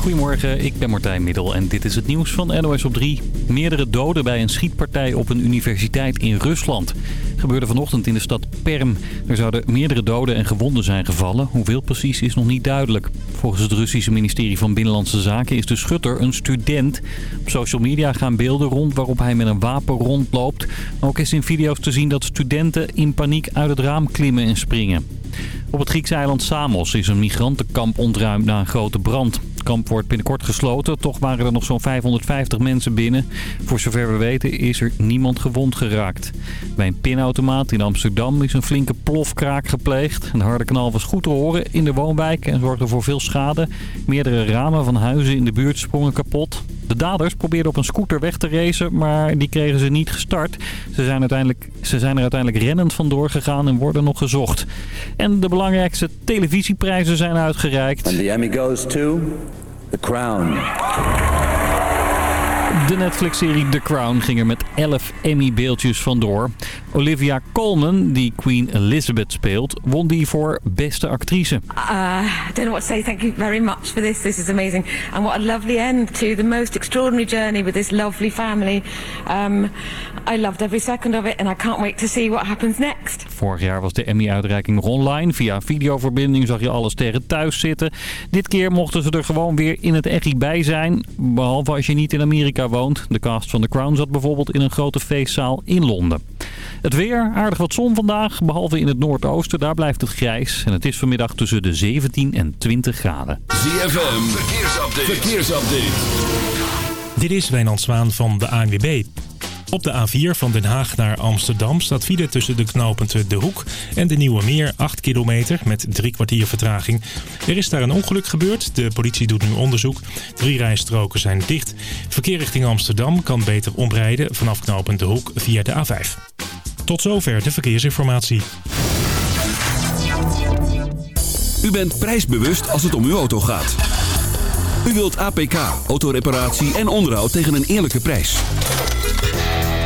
Goedemorgen, ik ben Martijn Middel en dit is het nieuws van NOS op 3. Meerdere doden bij een schietpartij op een universiteit in Rusland. Gebeurde vanochtend in de stad Perm. Er zouden meerdere doden en gewonden zijn gevallen. Hoeveel precies is nog niet duidelijk. Volgens het Russische ministerie van Binnenlandse Zaken is de schutter een student. Op social media gaan beelden rond waarop hij met een wapen rondloopt. Ook is in video's te zien dat studenten in paniek uit het raam klimmen en springen. Op het Griekse eiland Samos is een migrantenkamp ontruimd na een grote brand. Kamp wordt binnenkort gesloten, toch waren er nog zo'n 550 mensen binnen. Voor zover we weten is er niemand gewond geraakt. Bij een pinautomaat in Amsterdam is een flinke plofkraak gepleegd. Een harde knal was goed te horen in de woonwijk en zorgde voor veel schade. Meerdere ramen van huizen in de buurt sprongen kapot. De daders probeerden op een scooter weg te racen, maar die kregen ze niet gestart. Ze zijn, uiteindelijk, ze zijn er uiteindelijk rennend vandoor gegaan en worden nog gezocht. En de belangrijkste televisieprijzen zijn uitgereikt. And the Emmy goes to The Crown. De Netflix-serie The Crown ging er met 11 Emmy-beeldjes vandoor. Olivia Colman, die Queen Elizabeth speelt, won die voor beste actrice. Uh, I don't know what to say. Thank you very much for this. This is amazing. And what a lovely end to the most extraordinary journey with this lovely family. Um, I loved every second of it and I can't wait to see what happens next. Vorig jaar was de Emmy-uitreiking nog online. Via videoverbinding zag je alle sterren thuis zitten. Dit keer mochten ze er gewoon weer in het echt bij zijn. Behalve als je niet in Amerika woont. De cast van The Crown zat bijvoorbeeld in een grote feestzaal in Londen. Het weer, aardig wat zon vandaag, behalve in het noordoosten. Daar blijft het grijs. En het is vanmiddag tussen de 17 en 20 graden. ZFM, verkeersupdate. verkeersupdate. Dit is Wijnand Zwaan van de ANWB. Op de A4 van Den Haag naar Amsterdam staat file tussen de knooppunten De Hoek en de Nieuwe Meer 8 kilometer met drie kwartier vertraging. Er is daar een ongeluk gebeurd. De politie doet nu onderzoek. Drie rijstroken zijn dicht. Verkeer richting Amsterdam kan beter omrijden vanaf knooppunt De Hoek via de A5. Tot zover de verkeersinformatie. U bent prijsbewust als het om uw auto gaat. U wilt APK, autoreparatie en onderhoud tegen een eerlijke prijs.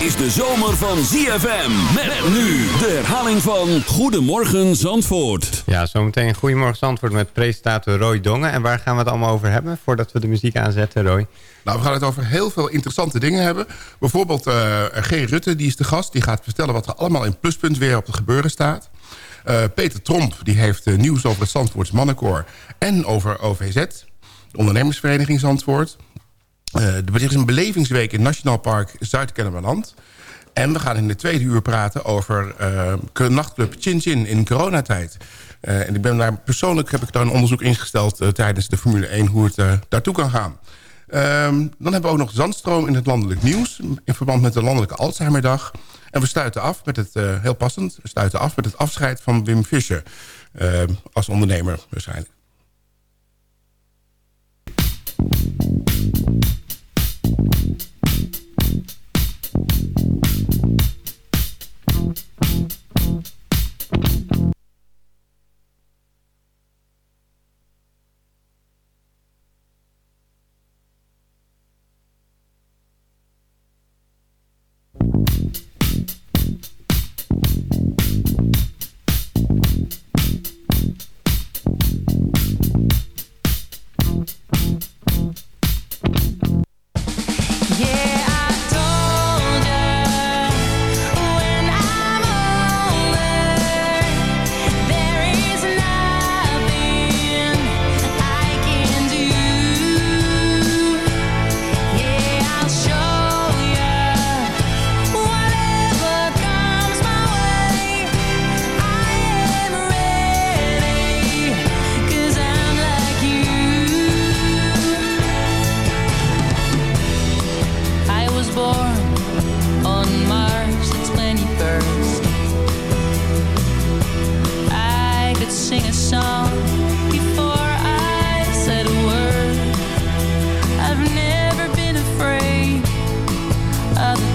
Is de zomer van ZFM. Met nu de herhaling van Goedemorgen Zandvoort. Ja, zometeen Goedemorgen Zandvoort met presentator Roy Dongen. En waar gaan we het allemaal over hebben voordat we de muziek aanzetten, Roy? Nou, we gaan het over heel veel interessante dingen hebben. Bijvoorbeeld uh, G. Rutte, die is de gast. Die gaat vertellen wat er allemaal in Pluspunt weer op het gebeuren staat. Uh, Peter Tromp die heeft uh, nieuws over het Zandvoorts Mannenkoor... en over OVZ, de ondernemersvereniging Zandvoort. Uh, er is een belevingsweek in Nationaal Park Zuid-Kennemerland. En we gaan in de tweede uur praten over nachtclub Chin Chin in coronatijd. en ik ben daar, persoonlijk heb ik daar een onderzoek ingesteld... tijdens de Formule 1 hoe het daartoe kan gaan. Um, dan hebben we ook nog Zandstroom in het landelijk nieuws... in verband met de landelijke Alzheimerdag... En we sluiten af met het, uh, heel passend, we sluiten af met het afscheid van Wim Fischer. Uh, als ondernemer waarschijnlijk.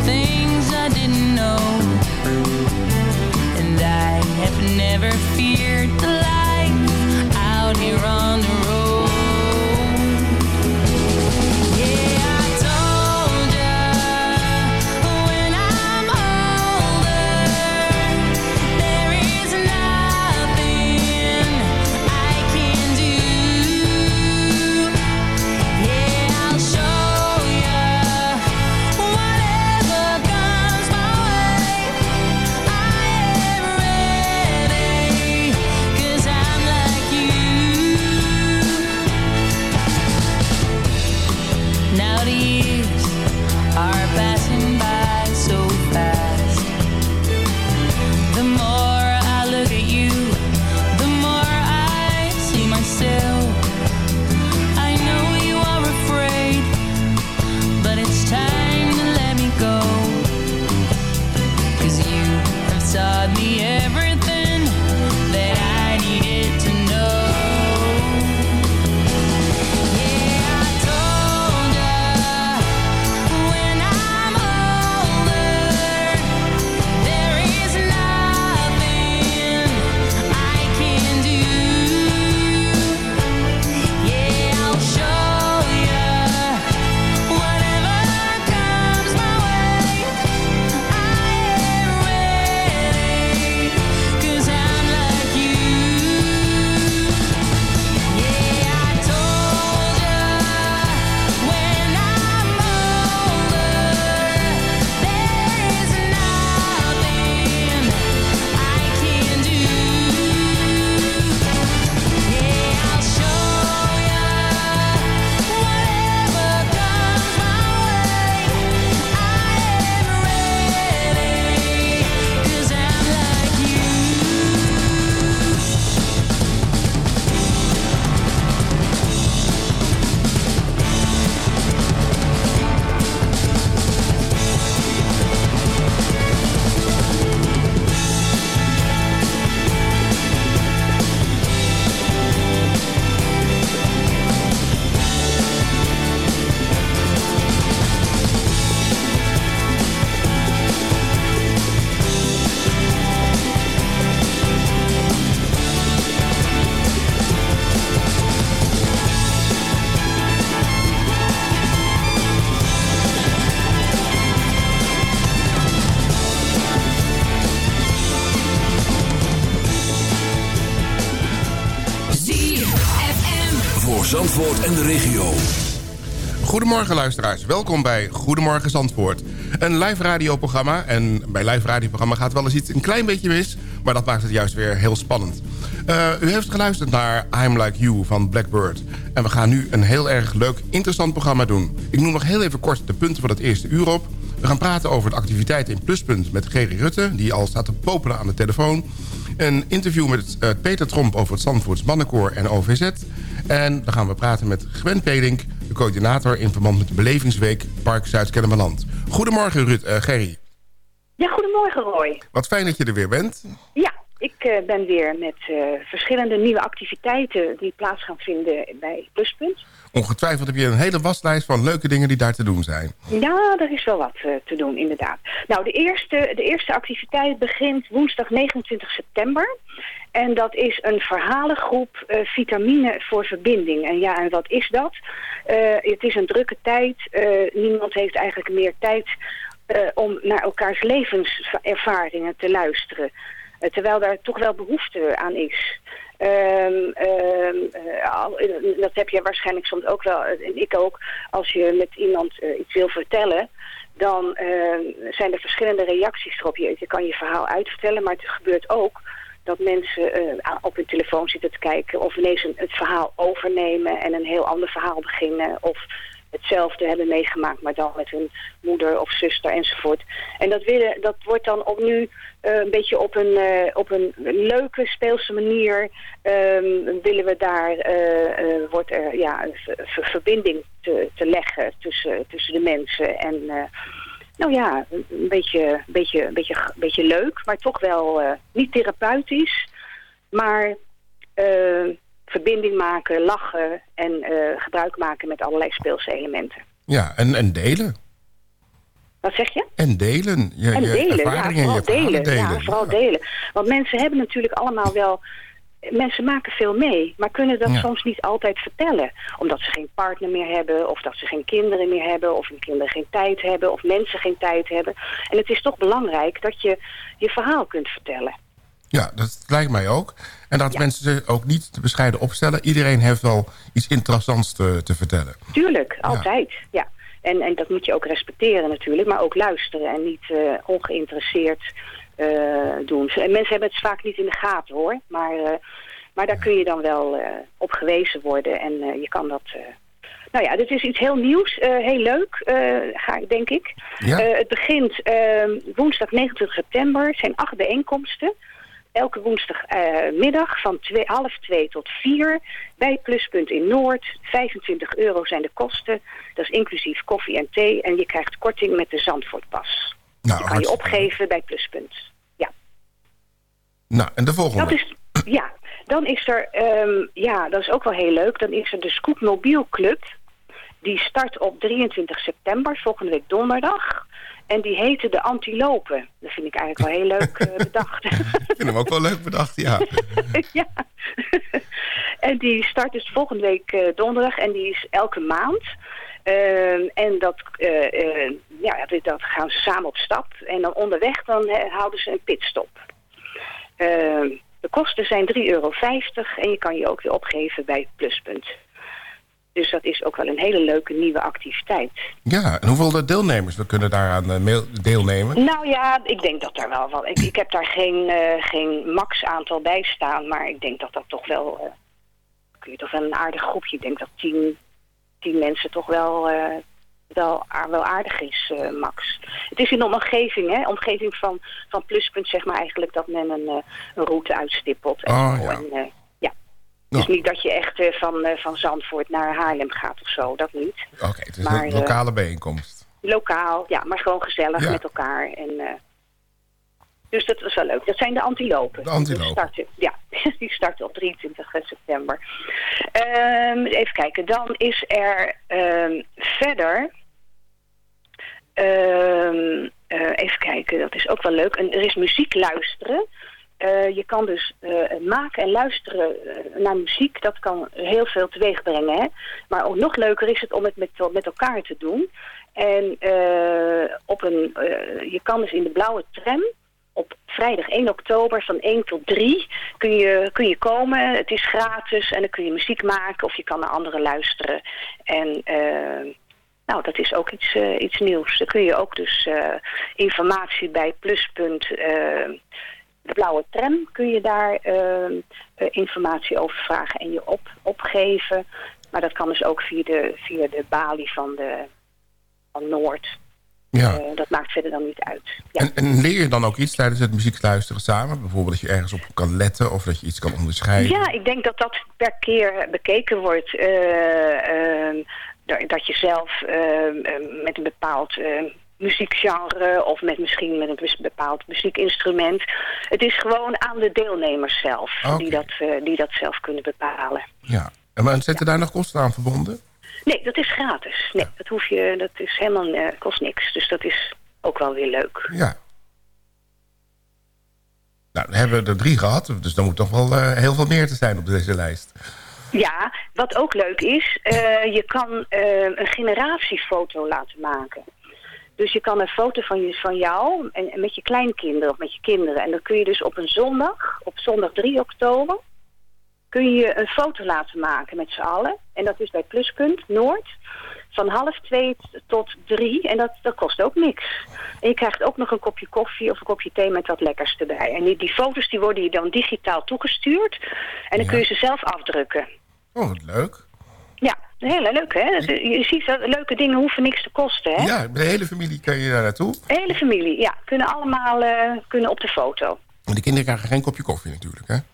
Things I didn't know. And I have never feared the life out here on the road. Goedemorgen luisteraars, welkom bij Goedemorgen Zandvoort. Een live radioprogramma en bij live radioprogramma gaat wel eens iets een klein beetje mis... maar dat maakt het juist weer heel spannend. Eh, u heeft geluisterd naar I'm Like You van Blackbird. En we gaan nu een heel erg leuk, interessant programma doen. Ik noem nog heel even kort de punten van het eerste uur op. We gaan praten over de activiteiten in Pluspunt met Gerry Rutte... die al staat te popelen aan de telefoon. Een interview met eh, Peter Tromp over het Zandvoorts Mannenkoor en OVZ... En dan gaan we praten met Gwen Pedink, de coördinator... in verband met de Belevingsweek Park Zuid-Kennemerland. Goedemorgen, Ruud, eh, Gerry. Ja, goedemorgen Roy. Wat fijn dat je er weer bent. Ja, ik eh, ben weer met eh, verschillende nieuwe activiteiten die plaats gaan vinden bij Pluspunt. Ongetwijfeld heb je een hele waslijst van leuke dingen die daar te doen zijn. Ja, er is wel wat eh, te doen, inderdaad. Nou, de eerste, de eerste activiteit begint woensdag 29 september. En dat is een verhalengroep eh, Vitamine voor Verbinding. En ja, en wat is dat? Het is een drukke tijd. Niemand heeft eigenlijk meer tijd om naar elkaars levenservaringen te luisteren. Eh, terwijl daar toch wel behoefte aan is. Ehm, ehm, eh, eh, dat heb je waarschijnlijk soms ook wel, en ik ook, als je met iemand iets wil vertellen, dan ehm, zijn er verschillende reacties erop. Je, je kan je verhaal uitvertellen, maar het gebeurt ook dat mensen op hun telefoon zitten te kijken of ineens een, het verhaal overnemen en een heel ander verhaal beginnen of hetzelfde hebben meegemaakt, maar dan met hun moeder of zuster enzovoort. En dat, willen, dat wordt dan ook nu eh, een beetje op een, eh, op een leuke, speelse manier ehm, willen we daar, eh, wordt er ja, een ver- ver- verbinding te, te leggen tussen, tussen de mensen. En nou ja, een beetje, beetje, beetje, beetje leuk, maar toch wel niet therapeutisch. Maar verbinding maken, lachen en eh, gebruik maken met allerlei speelse elementen. Ja, en, en delen. Wat zeg je? En delen. Je, en je delen, ja, vooral je delen. delen. Ja, vooral delen. Want mensen hebben natuurlijk allemaal wel... Mensen maken veel mee, maar kunnen dat Ja. soms niet altijd vertellen. Omdat ze geen partner meer hebben, of dat ze geen kinderen meer hebben... of hun kinderen geen tijd hebben, of mensen geen tijd hebben. En het is toch belangrijk dat je je verhaal kunt vertellen. Ja, dat lijkt mij ook. En dat mensen zich ook niet te bescheiden opstellen. Iedereen heeft wel iets interessants te, te vertellen. Tuurlijk, altijd, ja. En, en dat moet je ook respecteren natuurlijk, maar ook luisteren en niet eh, ongeïnteresseerd eh, doen. En mensen hebben het vaak niet in de gaten hoor, maar, eh, maar daar kun je dan wel op gewezen worden en je kan dat... nou ja, dit is iets heel nieuws, heel leuk, ga, ik- denk ik. Ja. Het begint eh, woensdag 29 september, het zijn acht bijeenkomsten. Elke woensdagmiddag middag van twee, half twee tot vier bij Pluspunt in Noord. 25 euro zijn de kosten. Dat is inclusief koffie en thee. En je krijgt korting met de Zandvoortpas. Nou, je kan je opgeven bij Pluspunt. Ja. Nou, en de volgende. Dat is, ja, dan is er, ehm, ja, dat is ook wel heel leuk. Dan is er de Scoop Mobiel Club. Die start op 23 september, volgende week donderdag. En die heette de Antilopen. Dat vind ik eigenlijk wel heel leuk eh, bedacht. Ik vind hem ook wel leuk bedacht, ja. ja. en die start dus volgende week eh, donderdag en die is elke maand. Ehm, en dat, eh, ja, dat gaan ze samen op stap. En dan onderweg dan houden ze een pitstop. Ehm, de kosten zijn 3,50 euro en je kan je ook weer opgeven bij Pluspunt. Dus dat is ook wel een hele leuke nieuwe activiteit. Ja, en hoeveel deelnemers we kunnen daaraan eh, deelnemen? Nou ja, ik denk dat daar wel wat. Ik, ik heb daar geen, eh, geen max aantal bij staan, maar ik denk dat dat toch wel. eh, kun je toch wel een aardig groepje. Ik denk dat tien, tien mensen toch wel, eh, wel, aardig is, max. Het is in een omgeving, hè? Omgeving van, van pluspunt, zeg maar eigenlijk dat men een, een route uitstippelt. En, Oh, zo. ja. en, ja. Dus niet dat je echt eh, van, eh, van Zandvoort naar Haarlem gaat of zo, dat niet. Oké, het is Maar, een eh, lokale bijeenkomst. Lokaal, ja, maar gewoon gezellig Ja. met elkaar. En, dus dat was wel leuk. Dat zijn de antilopen. De antilopen. Die starten, ja, die starten op 23 september. Ehm, even kijken, dan is er ehm, verder... ehm, eh, even kijken, dat is ook wel leuk. En er is muziek luisteren. Eh, je kan dus eh, maken en luisteren eh, naar muziek. Dat kan heel veel teweeg brengen. Hè? Maar ook nog leuker is het om het met, met elkaar te doen. En op een, je kan dus in de blauwe tram op vrijdag 1 oktober van 1 tot 3 kun je, kun je komen. Het is gratis en dan kun je muziek maken of je kan naar anderen luisteren. En nou, dat is ook iets, iets nieuws. Dan kun je ook dus informatie bij Pluspunt... de blauwe tram kun je daar eh, eh, informatie over vragen en je op, opgeven. Maar dat kan dus ook via de, via de balie van, de, van Noord. Ja. Eh, dat maakt verder dan niet uit. Ja. En, en leer je dan ook iets tijdens het muziekluisteren samen? Bijvoorbeeld dat je ergens op kan letten of dat je iets kan onderscheiden? Ja, ik denk dat dat per keer bekeken wordt. eh, ehm, dat- je zelf ehm, ehm, met een bepaald ehm, muziekgenre of met misschien met een bepaald muziekinstrument. Het is gewoon aan de deelnemers zelf die, dat, eh, die dat zelf kunnen bepalen. Ja. En maar zitten daar nog kosten aan verbonden? Nee, dat is gratis. Nee, dat hoef je, dat is helemaal, eh, kost niks. Dus dat is ook wel weer leuk. Ja. Nou, dan hebben we er drie gehad. Dus dan moet toch wel eh, heel veel meer te zijn op deze lijst. Ja, wat ook leuk is, je kan een generatiefoto laten maken. Dus je kan een foto van, je, van jou en, en met je kleinkinderen of met je kinderen. En dan kun je dus op een zondag, op zondag 3 oktober, kun je een foto laten maken met z'n allen. En dat is bij Pluspunt Noord. Van half twee tot drie. En dat, dat kost ook niks. En je krijgt ook nog een kopje koffie of een kopje thee met wat lekkers erbij. En die, die foto's die worden je dan digitaal toegestuurd. En dan kun je ze zelf afdrukken. Oh, wat leuk. Heel leuk hè. Je ziet dat leuke dingen hoeven niks te kosten hè. Ja, de hele familie kan je daar naartoe. De hele familie, ja. Kunnen allemaal eh, kunnen op de foto. En de kinderen krijgen geen kopje koffie natuurlijk, hè?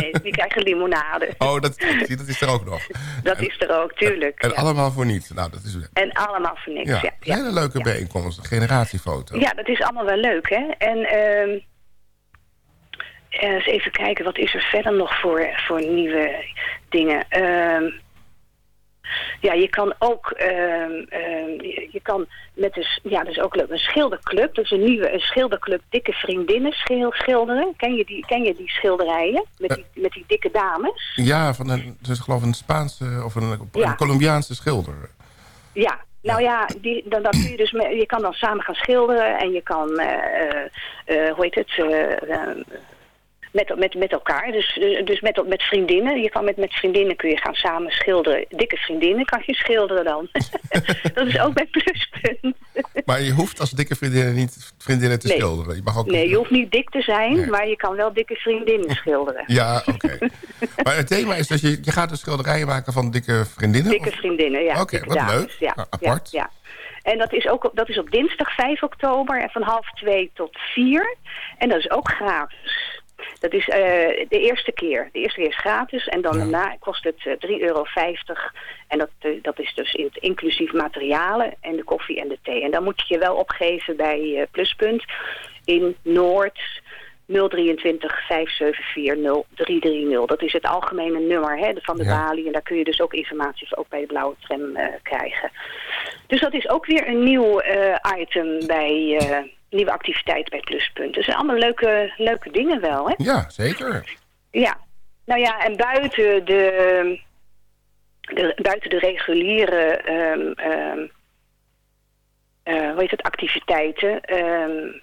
Nee, die krijgen limonade. Oh, dat, zie, dat is er ook nog. Dat is er ook, tuurlijk. En ja. allemaal voor niets. Nou, dat is En allemaal voor niks, ja, ja. een hele leuke bijeenkomst. Een generatiefoto. Ja, dat is allemaal wel leuk, hè. En ehm Eh, eens even kijken, wat is er verder nog voor, voor nieuwe dingen? Ehm, ja, je kan ook, ehm, ehm, je, kan met een, ja, dat is ook leuk, een schilderclub. Dus een nieuwe een schilderclub, dikke vriendinnen schil- schilderen. Ken je die, ken je die schilderijen met die, met die dikke dames? Ja, van een, is geloof een Spaanse of een, een Ja. Colombiaanse schilder. Ja, nou ja, die, dan, dan kun je dus je kan dan samen gaan schilderen en je kan, eh, eh, eh, hoe heet het, eh, eh, met, met, met elkaar. Dus, dus met, met vriendinnen. Je kan met, met vriendinnen kun je gaan samen schilderen. Dikke vriendinnen kan je schilderen dan. dat is ook bij pluspunt. Maar je hoeft als dikke vriendinnen niet vriendinnen te Nee. schilderen. Je mag ook... Nee, je hoeft niet dik te zijn, Nee. maar je kan wel dikke vriendinnen schilderen. Ja, oké. maar het thema is dat je, je gaat dus schilderijen maken van dikke vriendinnen? Dikke of- vriendinnen, ja. Oké, wat dames, leuk. Ja, apart. Ja, ja. En dat is, ook, op- dat is op dinsdag 5 oktober en van half 2 tot 4. En dat is ook gratis. Dat is eh, de eerste keer. De eerste keer is gratis en dan daarna kost het eh, 3,50 euro. En dat, eh, dat is dus in, inclusief materialen en de koffie en de thee. En dan moet je je wel opgeven bij Pluspunt in Noord 023 574 0330. Dat is het algemene nummer hè, van de Ja. balie. En daar kun je dus ook informatie ook bij de blauwe tram krijgen. Dus dat is ook weer een nieuw item bij nieuwe activiteit bij Pluspunt. Dus allemaal leuke, leuke dingen wel, hè? Ja, zeker. Ja. Nou ja, en buiten de, de, buiten de reguliere hoe heet het, activiteiten... ehm,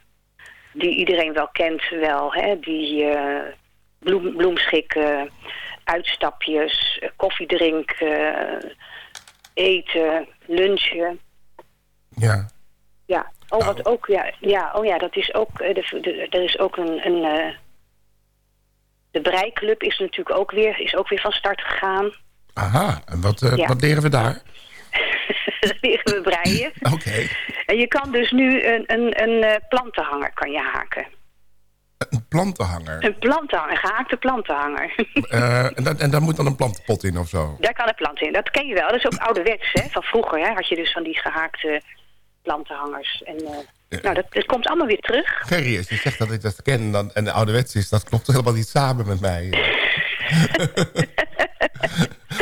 die iedereen wel kent wel, hè? Die eh, bloem, bloemschikken, uitstapjes, koffiedrinken, eten, lunchen... Ja. Ja, oh, wat ook, ja, ja, oh ja, dat is ook, eh, de, de, er is ook een, een eh, de breiklub is natuurlijk ook weer, is ook weer van start gegaan. Aha, en wat, eh, Ja. wat leren we daar? Dan leren we breien. Oké. En je kan dus nu een, een, een plantenhanger kan je haken. Een plantenhanger. Een plantenhanger, een gehaakte plantenhanger. En, da- en daar moet dan een plantenpot in of zo? Daar kan een plant in. Dat ken je wel. Dat is ook ouderwets, hè. Van vroeger hè, had je dus van die gehaakte plantenhangers. En, eh, nou, dat, dat komt allemaal weer terug. Als je zegt dat ik dat ken dan, en de ouderwets is, dat klopt helemaal niet samen met mij.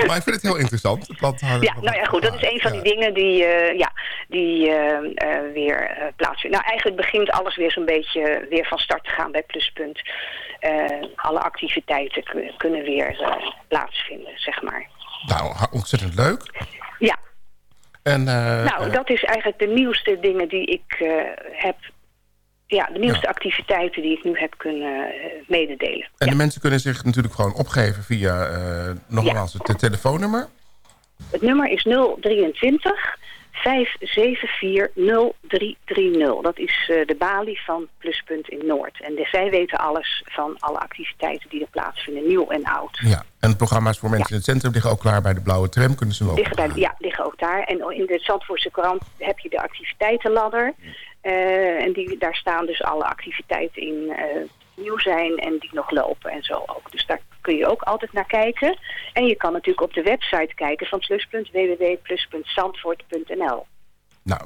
maar ik vind het heel interessant. Ja, nou ja, goed. Dat is een van die dingen die, eh, ja, die eh, weer plaatsvinden. Nou, eigenlijk begint alles weer zo'n beetje weer van start te gaan bij Pluspunt. Alle activiteiten kun- kunnen weer plaatsvinden, zeg maar. Nou, ontzettend leuk. Ja, En, eh, nou, eh, dat is eigenlijk de nieuwste dingen die ik eh, heb... Ja, de nieuwste activiteiten die ik nu heb kunnen mededelen. en de mensen kunnen zich natuurlijk gewoon opgeven via, nogmaals, het te- telefoonnummer. Het nummer is 023 574 0330. Dat is de balie van Pluspunt in Noord. En de- zij weten alles van alle activiteiten die er plaatsvinden, nieuw en oud. Ja, en programma's voor mensen in het centrum liggen ook klaar bij de blauwe tram. Kunnen ze lopen. Liggen bij, ja, ook daar. En in de Zandvoortse krant heb je de activiteitenladder. Eh, en die, daar staan dus alle activiteiten in die nieuw zijn en die nog lopen en zo ook. Dus daar kun je ook altijd naar kijken. En je kan natuurlijk op de website kijken van Pluspunt, www.plus.zandvoort.nl. Nou,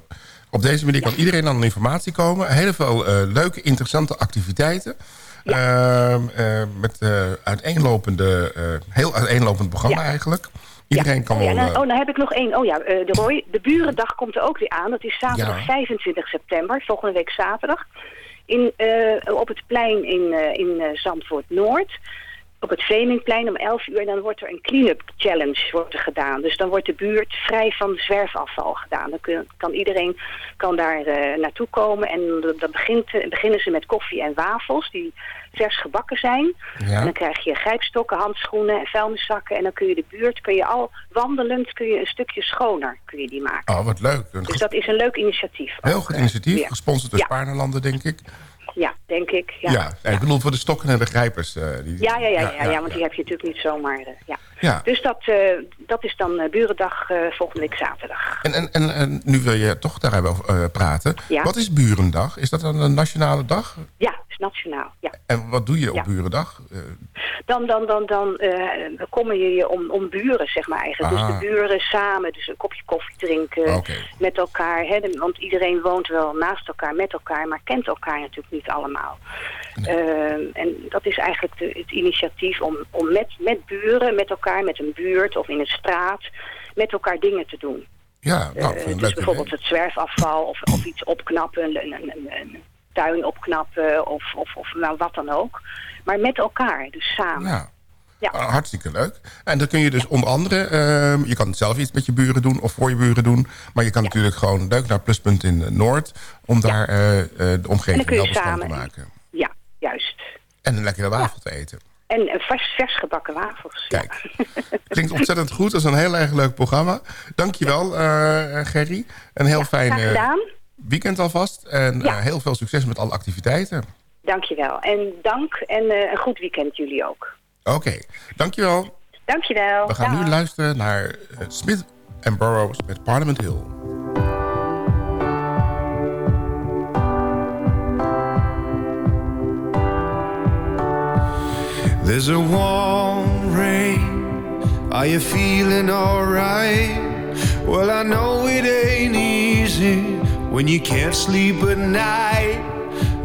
op deze manier kan iedereen aan informatie komen. Heel veel eh, leuke, interessante activiteiten. Ehm, eh, met uiteenlopende, heel uiteenlopend programma Ja. eigenlijk. Iedereen kan Oh, ja, nou, eh, oh, dan heb ik nog één. Oh ja, eh, de Roy. De Burendag komt er ook weer aan. Dat is zaterdag Ja. 25 september, volgende week zaterdag. In, eh, op het plein in, in eh, Zandvoort Noord. Op het Vlemingplein om 11 uur. En dan wordt er een clean-up challenge wordt er gedaan. Dus dan wordt de buurt vrij van zwerfafval gedaan. Dan kun- kan iedereen kan daar eh, naartoe komen. En dan- begint, eh, beginnen ze met koffie en wafels. Die vers gebakken zijn. Ja. En dan krijg je grijpstokken, handschoenen en vuilniszakken. En dan kun je de buurt, kun je al wandelend, kun je een stukje schoner kun je die maken. Oh, wat leuk. Een Dus dat is een leuk initiatief. heel goed eh, initiatief, Ja, gesponsord door Ja. Spaarnerlanden, denk ik. Ja denk ik. Ja, Ja, ja, ik bedoel voor de stokken en de grijpers. eh, die, ja, ja, ja, ja, ja, want die heb je natuurlijk niet zomaar. eh, ja. Ja. Dus dat, eh, dat is dan eh, Burendag eh, volgende week zaterdag. En, en, en, en nu wil je toch daarover praten. Ja. Wat is Burendag? Is dat dan een nationale dag? Ja, is nationaal. Ja. En wat doe je op Ja. Burendag? Dan, dan, dan, dan kommer je je om, om buren, zeg maar eigenlijk. Ah. Dus de buren samen, dus een kopje koffie drinken Oké. met elkaar. Hè, want iedereen woont wel naast elkaar, met elkaar, maar kent elkaar natuurlijk niet allemaal. Eh, en dat is eigenlijk de, het initiatief om, om met, met buren, met elkaar, met een buurt of in een straat, met elkaar dingen te doen. ja, nou, Eh, dus bijvoorbeeld het zwerfafval of, of iets opknappen, een, een, een, een tuin opknappen of, of, of nou, wat dan ook. Maar met elkaar, dus samen. Ja. Ja. Ah, hartstikke leuk. En dan kun je dus onder andere... ehm, je kan zelf iets met je buren doen of voor je buren doen. Maar je kan natuurlijk gewoon leuk naar Pluspunt in Noord... om daar eh, eh, de omgeving wel bestand te maken. Ja, juist. En een lekkere wafel te eten. En vers, vers gebakken wafels. ja. Kijk, klinkt ontzettend goed. Dat is een heel erg leuk programma. Dankjewel, eh Gerry. Een heel fijn eh, weekend alvast. En Ja. heel veel succes met alle activiteiten. Dankjewel. En dank en een goed weekend jullie ook. Oké, dankjewel. Dankjewel. We gaan Dag. nu luisteren naar Smith and Burroughs met Parliament Hill. There's a warm rain. Are you feeling alright? Well, I know it ain't easy when you can't sleep at night.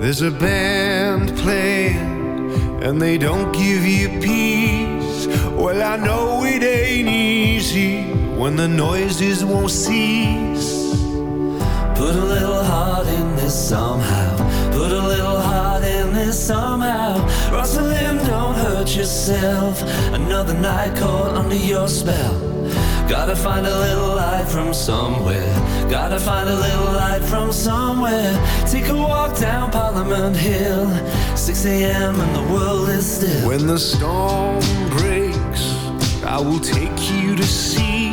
There's a band playing and they don't give you peace. Well, I know it ain't easy when the noises won't cease. Put a little heart in this somehow. Put a little heart in this somehow. Rosalind, don't hurt yourself. Another night caught under your spell. Gotta find a little light from somewhere. Gotta find a little light from somewhere. Take a walk down Parliament Hill. 6 a.m. and the world is still. When the storm breaks, I will take you to see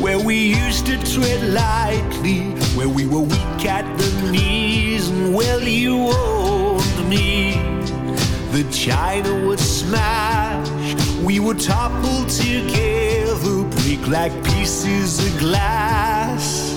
where we used to tread lightly, where we were weak at the knees, and well, you owned me. The china would smash, we would topple together, break like pieces of glass.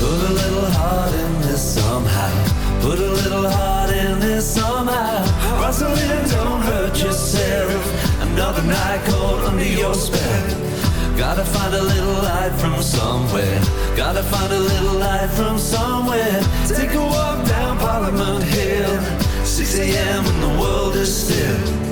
Put a little heart in this somehow. Put a little heart in this somehow. Rosalind, don't hurt yourself. Another night caught under your spell. Gotta find a little light from somewhere. Gotta find a little light from somewhere. Take a walk down Parliament Hill. 6 a.m. and the world is still.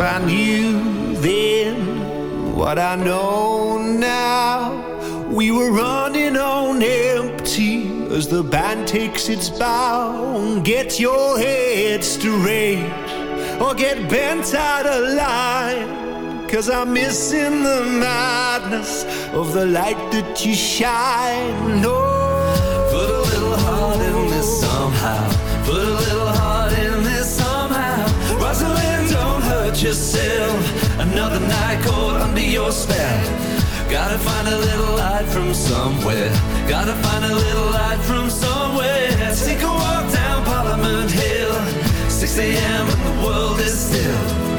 I knew then what I know now, we were running on empty as the band takes its bow. Get your head straight or get bent out of line. Cause I'm missing the madness of the light that you shine. Oh. Put a little heart in this somehow. Put a little yourself. Another night caught under your spell. Gotta find a little light from somewhere. Gotta find a little light from somewhere. Take a walk down Parliament Hill. 6 a.m. and the world is still.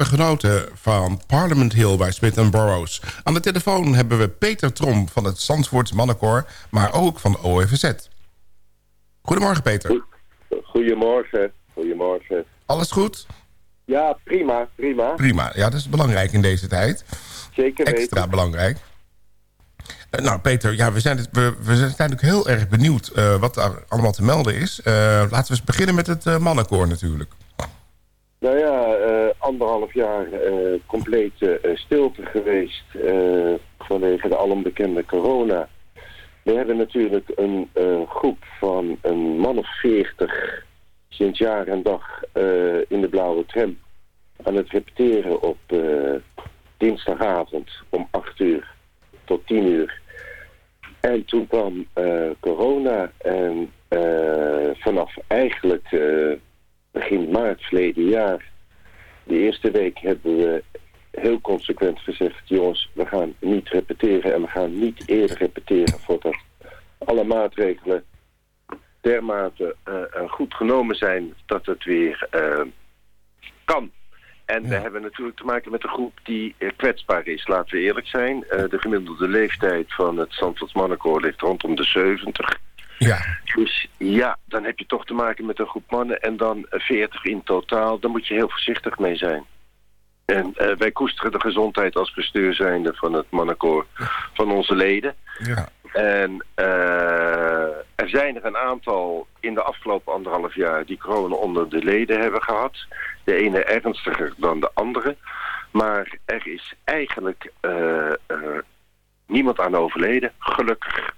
Hebben genoten van Parliament Hill bij Smith Burroughs. Aan de telefoon hebben we Peter Trom van het Zandvoorts Mannenkoor... maar ook van de OFZ. Goedemorgen, Peter. Goedemorgen, goedemorgen. Alles goed? Ja, prima, prima. Prima. Ja, dat is belangrijk in deze tijd. Zeker weten. Extra belangrijk. Eh, nou, Peter, ja, we, zijn, we, we zijn natuurlijk heel erg benieuwd eh, wat er allemaal te melden is. Eh, laten we eens beginnen met het eh, mannenkoor natuurlijk. Nou ja, eh, anderhalf jaar eh, complete eh, stilte geweest vanwege de alombekende corona. We hebben natuurlijk een groep van een man of veertig sinds jaar en dag in de blauwe tram aan het repeteren op dinsdagavond om 8 uur tot 10 uur. En toen kwam corona en vanaf eigenlijk begin maart verleden jaar, de eerste week hebben we heel consequent gezegd, jongens, we gaan niet repeteren en we gaan niet eerder repeteren voordat alle maatregelen dermate eh, goed genomen zijn dat het weer eh, kan. En we hebben natuurlijk te maken met een groep die kwetsbaar is. Laten we eerlijk zijn. De gemiddelde leeftijd van het Zandvoorts Mannenkoor ligt rondom de 70. Ja. Dus ja, dan heb je toch te maken met een groep mannen en dan eh, 40 in totaal. Daar moet je heel voorzichtig mee zijn. En eh, wij koesteren de gezondheid als bestuur zijnde van het mannenkoor van onze leden. Ja. En eh, er zijn er een aantal in de afgelopen anderhalf jaar die corona onder de leden hebben gehad. De ene ernstiger dan de andere. Maar er is eigenlijk eh, niemand aan overleden, gelukkig.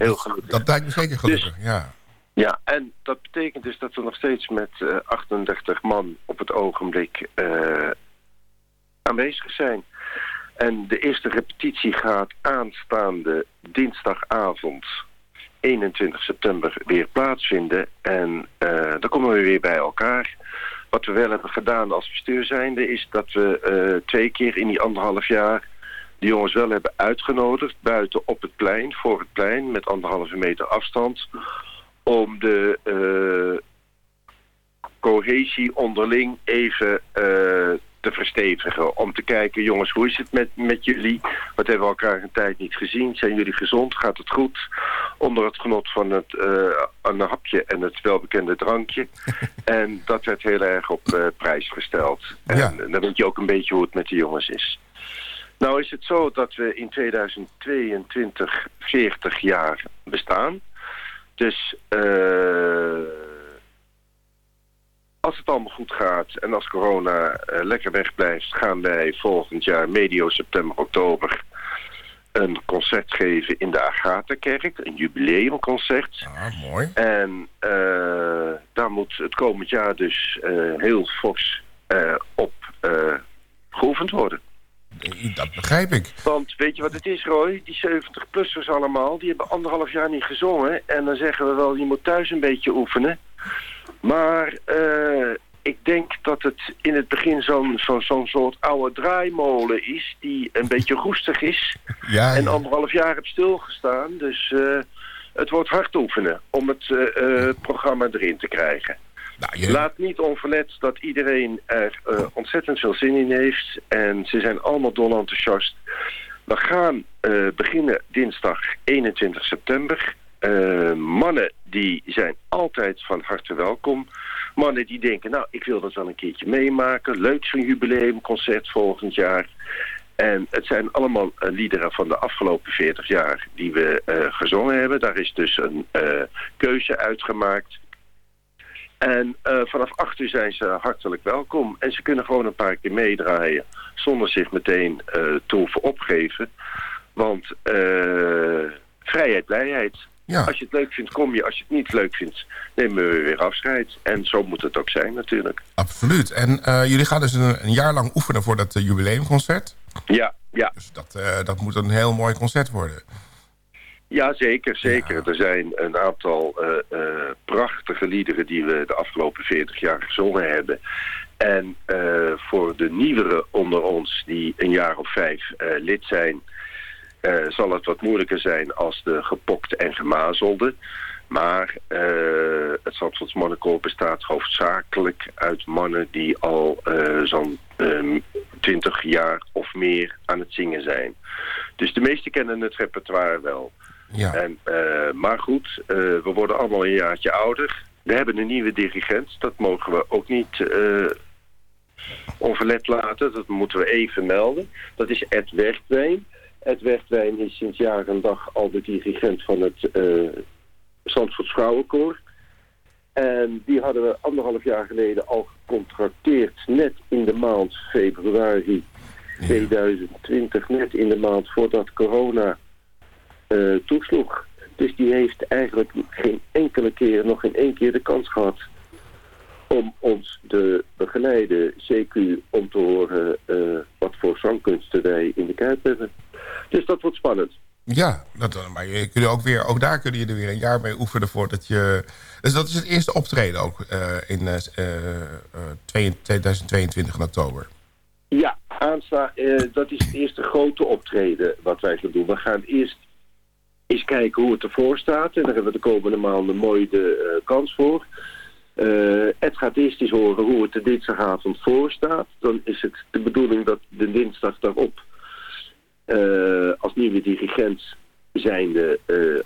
Heel dat, gelukkig. dat lijkt me zeker gelukkig, ja. Ja, en dat betekent dus dat we nog steeds met eh, 38 man op het ogenblik eh, aanwezig zijn. En de eerste repetitie gaat aanstaande dinsdagavond 21 september weer plaatsvinden. En eh, dan komen we weer bij elkaar. Wat we wel hebben gedaan als bestuur zijnde is dat we eh, twee keer in die anderhalf jaar de jongens wel hebben uitgenodigd buiten op het plein, voor het plein, met anderhalve meter afstand, om de eh, cohesie onderling even eh, te verstevigen. Om te kijken, jongens, hoe is het met, met jullie? Wat hebben we elkaar een tijd niet gezien? Zijn jullie gezond? Gaat het goed? Onder het genot van het eh, een hapje en het welbekende drankje. en dat werd heel erg op prijs gesteld. En dan weet je ook een beetje hoe het met de jongens is. Nou is het zo dat we in 2022 40 jaar bestaan. Dus eh, als het allemaal goed gaat en als corona eh, lekker wegblijft... gaan wij volgend jaar medio september, oktober... een concert geven in de Agatha-kerk. Een jubileumconcert. Ah, mooi. En eh, daar moet het komend jaar dus heel fors op geoefend worden. Dat begrijp ik. Want weet je wat het is, Roy? Die 70-plussers allemaal, die hebben anderhalf jaar niet gezongen. En dan zeggen we wel, je moet thuis een beetje oefenen. Maar eh, ik denk dat het in het begin zo'n soort oude draaimolen is... die een beetje roestig is. Ja, En anderhalf jaar heb stilgestaan. Dus eh, het wordt hard oefenen om het eh, eh, programma erin te krijgen. Nou, Laat niet onverlet dat iedereen er eh, ontzettend veel zin in heeft. En ze zijn allemaal dol enthousiast. We gaan eh, beginnen dinsdag 21 september. Eh, mannen die zijn altijd van harte welkom. Mannen die denken, nou ik wil dat wel een keertje meemaken. Leuk zo'n jubileumconcert volgend jaar. En het zijn allemaal liederen van de afgelopen 40 jaar die we gezongen hebben. Daar is dus een keuze uitgemaakt. En eh, vanaf 8 uur zijn ze hartelijk welkom. En ze kunnen gewoon een paar keer meedraaien zonder zich meteen eh, te hoeven opgeven. Want eh, vrijheid, blijheid. Als je het leuk vindt, kom je. Als je het niet leuk vindt, nemen we weer afscheid. En zo moet het ook zijn natuurlijk. Absoluut. En jullie gaan dus een, een jaar lang oefenen voor dat jubileumconcert. Ja, ja. Dus dat, dat moet een heel mooi concert worden. Ja, zeker, zeker. Er zijn een aantal eh, eh, prachtige liederen die we de afgelopen 40 jaar gezongen hebben. En eh, voor de nieuwere onder ons, die een jaar of vijf lid zijn... zal het wat moeilijker zijn als de gepokte en gemazelde. Maar het Zandvoorts Mannenkoor bestaat hoofdzakelijk uit mannen die al zo'n twintig jaar of meer aan het zingen zijn. Dus de meesten kennen het repertoire wel. Ja. En, eh, maar goed, eh, we worden allemaal een jaartje ouder. We hebben een nieuwe dirigent, dat mogen we ook niet eh, onverlet laten. Dat moeten we even melden. Dat is Ed Wertwijn. Ed Wertwijn is sinds jaar en dag al de dirigent van het uh, Zandvoort Vrouwenkoor. En die hadden we anderhalf jaar geleden al gecontracteerd, net in de maand februari 2020, net in de maand voordat corona eh, toesloeg. Dus die heeft eigenlijk geen enkele keer, nog geen één keer de kans gehad om ons te begeleiden, CQ, om te horen eh, wat voor zangkunsten wij in de Kuip hebben. Dus dat wordt spannend. Ja, dat, maar je kunt ook, weer, ook daar kun je er weer een jaar mee oefenen voordat je... Dus dat is het eerste optreden ook eh, in eh, eh, eh, 2022 in oktober. Ja, dat is het eerste grote optreden wat wij gaan doen. We gaan eerst eens kijken hoe het ervoor staat. En daar hebben we de komende maanden mooi de eh, kans voor. Eh Ed gaat eerst eens horen hoe het de dinsdagavond voor staat. Dan is het de bedoeling dat de dinsdag daarop eh, als nieuwe dirigent zijnde,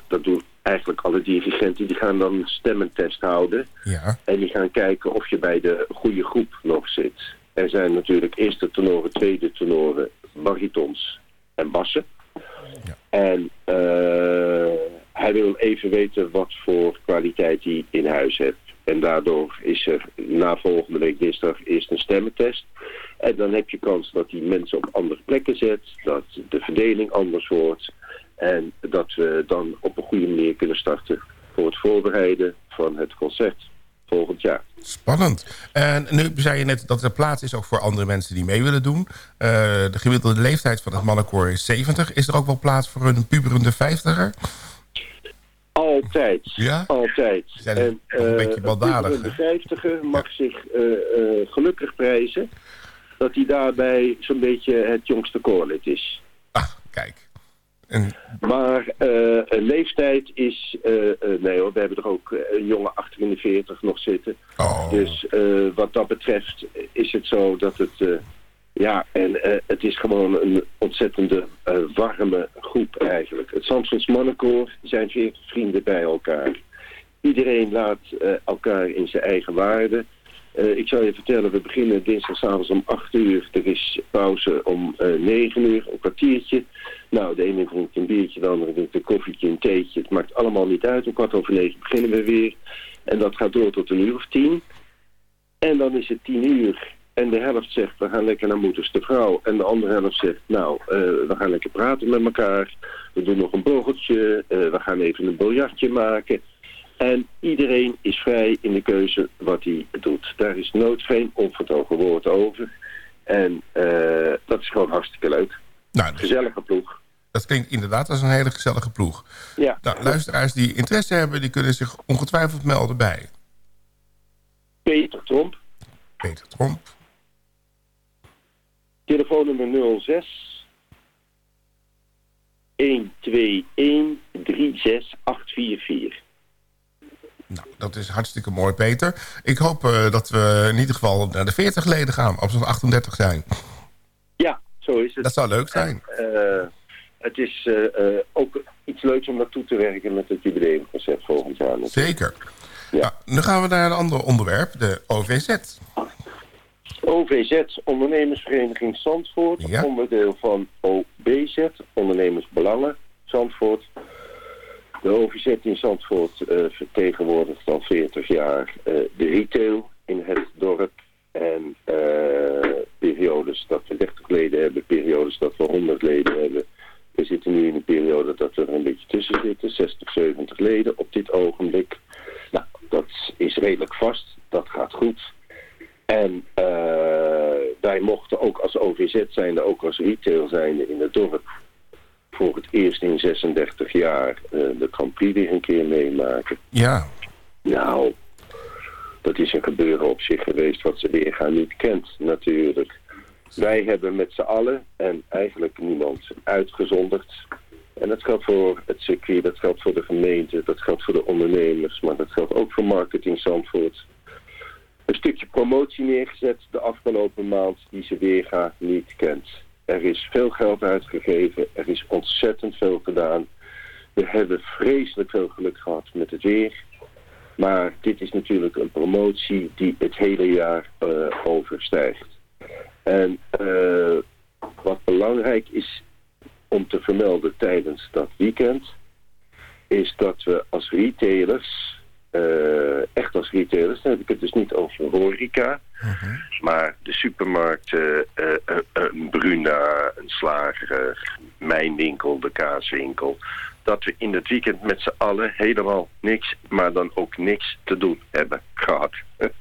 dat doen eigenlijk alle dirigenten, die gaan dan een stemmentest houden. Ja. En die gaan kijken of je bij de goede groep nog zit. Er zijn natuurlijk eerste tenoren, tweede tenoren, baritons en bassen. En eh, hij wil even weten wat voor kwaliteit hij in huis heeft. En daardoor is er na volgende week dinsdag eerst een stemmentest. En dan heb je kans dat hij mensen op andere plekken zet. Dat de verdeling anders wordt. En dat we dan op een goede manier kunnen starten voor het voorbereiden van het concert volgend jaar. Spannend. En nu zei je net dat er plaats is ook voor andere mensen die mee willen doen. Eh, de gemiddelde leeftijd van het mannenkoor is 70. Is er ook wel plaats voor een puberende 50er? Altijd. Ja? Altijd. Zijn en een beetje baldadig, De vijftiger mag zich eh, eh, gelukkig prijzen dat hij daarbij zo'n beetje het jongste koorlid is. Ah, kijk. Maar een leeftijd is... eh, eh, nee hoor, we hebben er ook een jongen achter in de 40 nog zitten. Oh. Dus wat dat betreft is het zo dat het... ja, en het is gewoon een ontzettende warme groep eigenlijk. Het Samsons Mannenkoor zijn 40 vrienden bij elkaar. Iedereen laat elkaar in zijn eigen waarde. Eh, ik zal je vertellen, we beginnen dinsdagavond om 8 uur. Er is pauze om eh 9 uur, een kwartiertje. Nou, de ene drinkt een biertje, de andere drinkt een koffietje, een theetje. Het maakt allemaal niet uit. Om kwart over negen beginnen we weer. En dat gaat door tot een uur of tien. En dan is het tien uur. En de helft zegt, we gaan lekker naar moeders de vrouw. En de andere helft zegt, nou, eh, we gaan lekker praten met elkaar. We doen nog een borreltje. eh, we gaan even een biljartje maken. En iedereen is vrij in de keuze wat hij doet. Daar is nooit geen onvertogen woord over. En eh, dat is gewoon hartstikke leuk. Nou, Gezellige ploeg. Dat klinkt inderdaad als een hele gezellige ploeg. Ja. Nou, luisteraars die interesse hebben, die kunnen zich ongetwijfeld melden bij Peter Tromp, Peter Tromp. telefoonnummer 06 121 36844. Nou, dat is hartstikke mooi, Peter. Ik hoop eh, dat we in ieder geval naar de 40 leden gaan, als we 38 zijn. Ja, zo is het. Dat zou leuk zijn. Eh, het is eh, ook iets leuks om naartoe te werken met het jubileumconcert volgend jaar. natuurlijk. Zeker. Ja. nu gaan we naar een ander onderwerp, de OVZ. OVZ, Ondernemersvereniging Zandvoort, Ja. onderdeel van OBZ, Ondernemersbelangen Zandvoort. De OVZ in Zandvoort eh, vertegenwoordigt al 40 jaar eh, de retail in het dorp. En eh, periodes dat we 30 leden hebben, periodes dat we 100 leden hebben. We zitten nu in een periode dat we er een beetje tussen zitten, 60, 70 leden op dit ogenblik. Nou, dat is redelijk vast, dat gaat goed. En wij mochten ook als OVZ zijnde, ook als retail zijnde in het dorp... voor het eerst in 36 jaar eh, de Grand Prix weer een keer meemaken. Ja. Nou, dat is een gebeuren op zich geweest wat ze weer gaan niet kent natuurlijk. Wij hebben met z'n allen en eigenlijk niemand uitgezonderd. En dat geldt voor het circuit, dat geldt voor de gemeente, dat geldt voor de ondernemers, maar dat geldt ook voor Marketing Zandvoort. Een stukje promotie neergezet de afgelopen maand die ze weerga niet kent. Er is veel geld uitgegeven, er is ontzettend veel gedaan. We hebben vreselijk veel geluk gehad met het weer. Maar dit is natuurlijk een promotie die het hele jaar eh, overstijgt. En eh, wat belangrijk is om te vermelden tijdens dat weekend... is dat we als retailers, eh, echt als retailers... dan heb ik het dus niet over horeca... maar de supermarkten, eh, eh, een Bruna, een slager, mijn winkel, de kaaswinkel... dat we in het weekend met z'n allen helemaal niks, maar dan ook niks te doen hebben gehad.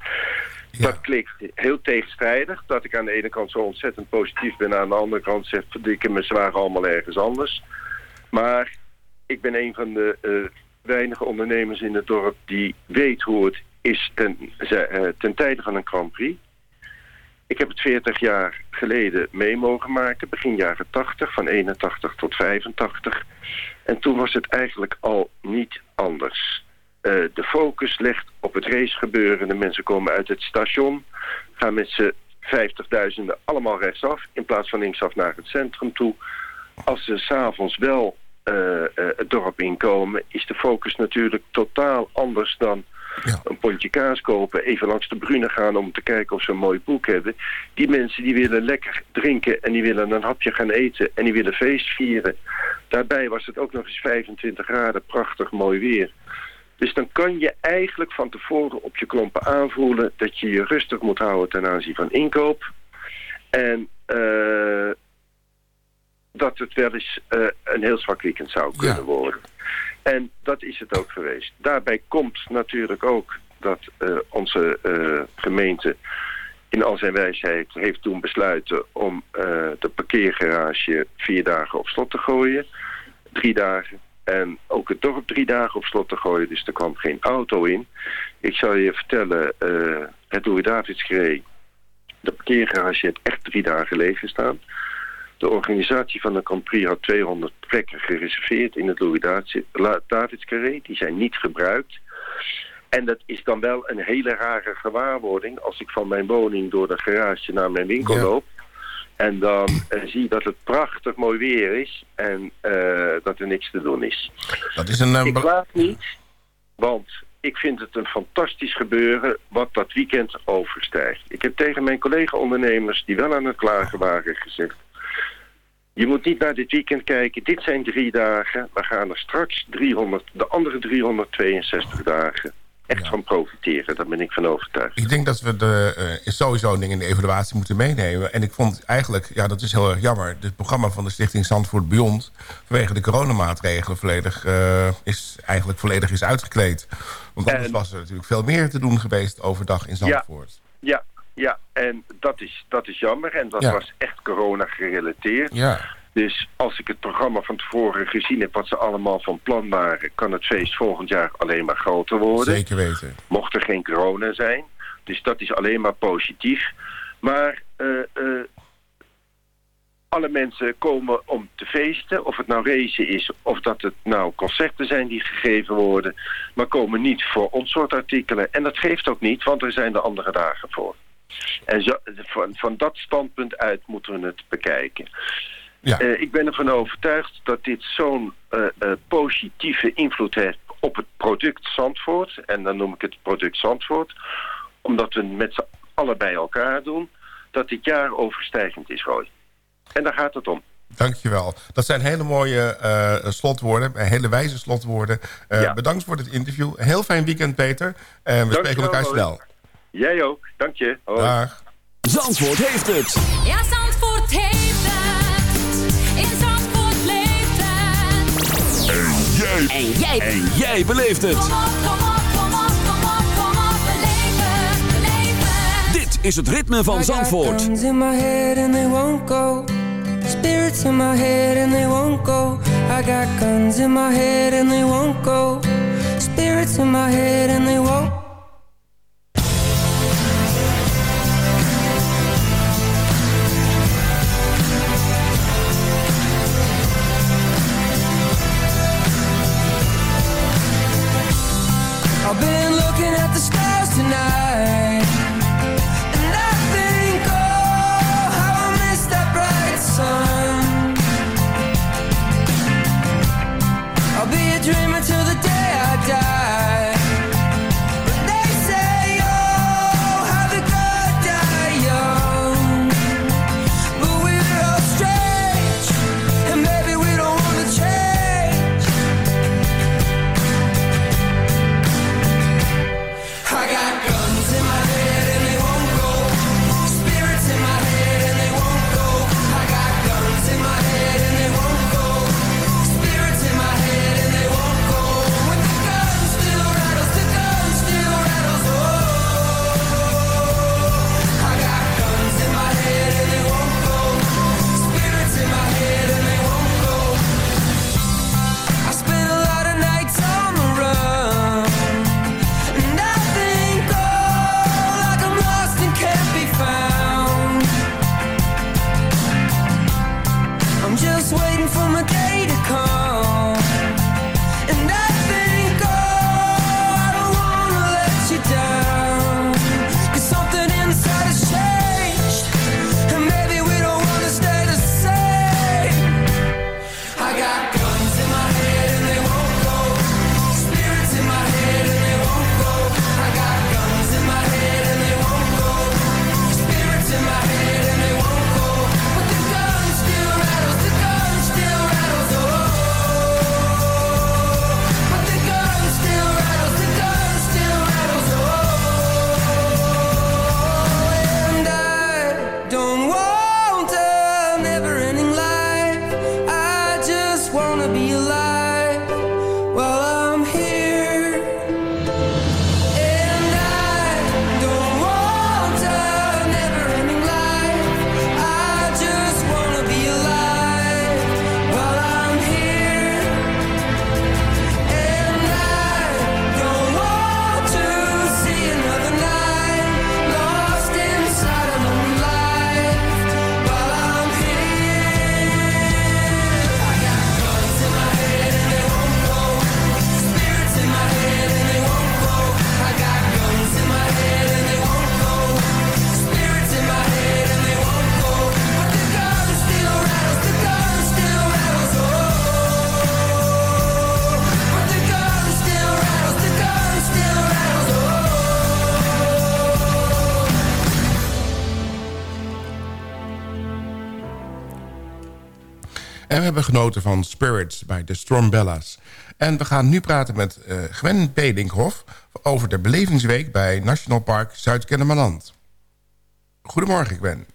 Dat klinkt heel tegenstrijdig, dat ik aan de ene kant zo ontzettend positief ben, aan de andere kant zeg, verdikken me zwaar allemaal ergens anders. Maar ik ben een van de weinige ondernemers in het dorp die weet hoe het is ten, eh, ten tijde van een Grand Prix. Ik heb het 40 jaar geleden mee mogen maken, begin jaren 80, van 81 tot 85. En toen was het eigenlijk al niet anders. Eh, de focus ligt op het racegebeuren. De mensen komen uit het station, gaan met z'n 50.000 allemaal rechtsaf... in plaats van linksaf naar het centrum toe. Als ze s'avonds wel het dorp inkomen... is de focus natuurlijk totaal anders dan een pondje kaas kopen... even langs de Brune gaan om te kijken of ze een mooi boek hebben. Die mensen die willen lekker drinken en die willen een hapje gaan eten... en die willen feest vieren. Daarbij was het ook nog eens 25 graden, prachtig mooi weer... Dus dan kan je eigenlijk van tevoren op je klompen aanvoelen... dat je je rustig moet houden ten aanzien van inkoop. En eh, dat het wel eens eh, een heel zwak weekend zou kunnen worden. En dat is het ook geweest. Daarbij komt natuurlijk ook dat eh, onze eh, gemeente in al zijn wijsheid heeft toen besluiten om de parkeergarage vier dagen op slot te gooien. Drie dagen. En ook het dorp drie dagen op slot te gooien. Dus er kwam geen auto in. Ik zal je vertellen, het Louis Davidsgree, de parkeergarage heeft echt drie dagen leeg gestaan. De organisatie van de Grand Prix had 200 plekken gereserveerd in het Louis Davidscarré. Die zijn niet gebruikt. En dat is dan wel een hele rare gewaarwording als ik van mijn woning door de garage naar mijn winkel loop. En dan eh, zie dat het prachtig mooi weer is en eh, dat er niks te doen is. Dat is een... eh, Ik klaag niet, want ik vind het een fantastisch gebeuren wat dat weekend overstijgt. Ik heb tegen mijn collega-ondernemers die wel aan het klagen waren gezegd... Je moet niet naar dit weekend kijken. Dit zijn drie dagen. We gaan er straks 300, de andere 362 dagen echt van profiteren. Daar ben ik van overtuigd. Ik denk dat we de, eh, sowieso dingen in de evaluatie moeten meenemen. En ik vond eigenlijk, ja dat is heel erg jammer... het programma van de Stichting Zandvoort Beyond... vanwege de coronamaatregelen volledig, eh, is, eigenlijk volledig is uitgekleed. Want anders was er natuurlijk veel meer te doen geweest overdag in Zandvoort. Ja, ja, en dat is, dat is jammer. En dat Ja. was echt corona gerelateerd. Ja. Dus als ik het programma van tevoren gezien heb wat ze allemaal van plan waren... kan het feest volgend jaar alleen maar groter worden. Zeker weten. Mocht er geen corona zijn. Dus dat is alleen maar positief. Maar eh, eh, alle mensen komen om te feesten. Of het nou racen is of dat het nou concerten zijn die gegeven worden. Maar komen niet voor ons soort artikelen. En dat geeft ook niet, want er zijn er andere dagen voor. En zo, van, van dat standpunt uit moeten we het bekijken. Eh, ik ben ervan overtuigd dat dit zo'n eh, eh, positieve invloed heeft op het product Zandvoort. En dan noem ik het product Zandvoort. Omdat we het met z'n allen bij elkaar doen. Dat dit jaar overstijgend is, Roy. En daar gaat het om. Dankjewel. Dat zijn hele mooie slotwoorden, hele wijze slotwoorden. Bedankt voor dit interview. Heel fijn weekend, Peter. En we spreken elkaar snel. Jij ook. Dank je. Hoi. Dag. Zandvoort heeft het. Ja, Zandvoort heeft het. In Zandvoort leeft het. En jij. En jij. En jij beleeft het. Kom op, kom op, kom op, kom op, kom op. Beleef het, beleef het. Dit is het ritme van Zandvoort. Guns in my head and they won't go. Spirits in my head and they won't go. I got guns in my head and they won't go. Spirits in my head and they won't. I've been looking at the stars tonight. We hebben genoten van Spirits bij de Stormbella's. En we gaan nu praten met eh, Gwen Pedinkhoff... over de belevingsweek bij National Park Zuid-Kennemerland. Goedemorgen, Gwen.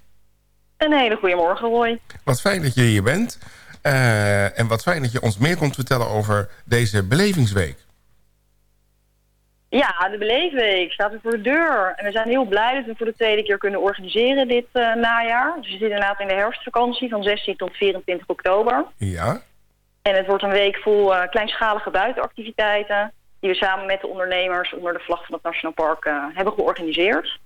Een hele goede morgen, Roy. Wat fijn dat je hier bent. Eh, en wat fijn dat je ons meer komt vertellen over deze belevingsweek. Ja, de Beleefweek staat weer voor de deur. En we zijn heel blij dat we voor de tweede keer kunnen organiseren dit eh, najaar. Dus we zitten inderdaad in de herfstvakantie van 16 tot 24 oktober. Ja. En het wordt een week vol eh, kleinschalige buitenactiviteiten... die we samen met de ondernemers onder de vlag van het Nationaal Park eh, hebben georganiseerd.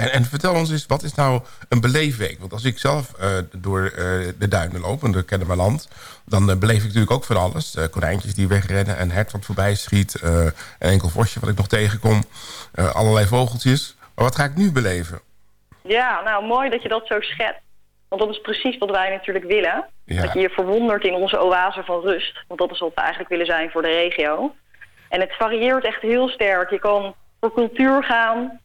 En, en vertel ons eens, wat is nou een beleefweek? Want als ik zelf eh, door eh, de duinen loop, en door Kennemerland... dan eh, beleef ik natuurlijk ook van alles. Konijntjes die wegrennen, een hert wat voorbij schiet... een enkel vosje wat ik nog tegenkom, allerlei vogeltjes. Maar wat ga ik nu beleven? Ja, nou mooi dat je dat zo schetst. Want dat is precies wat wij natuurlijk willen. Ja. Dat je je verwondert in onze oase van rust. Want dat is wat we eigenlijk willen zijn voor de regio. En het varieert echt heel sterk. Je kan voor cultuur gaan,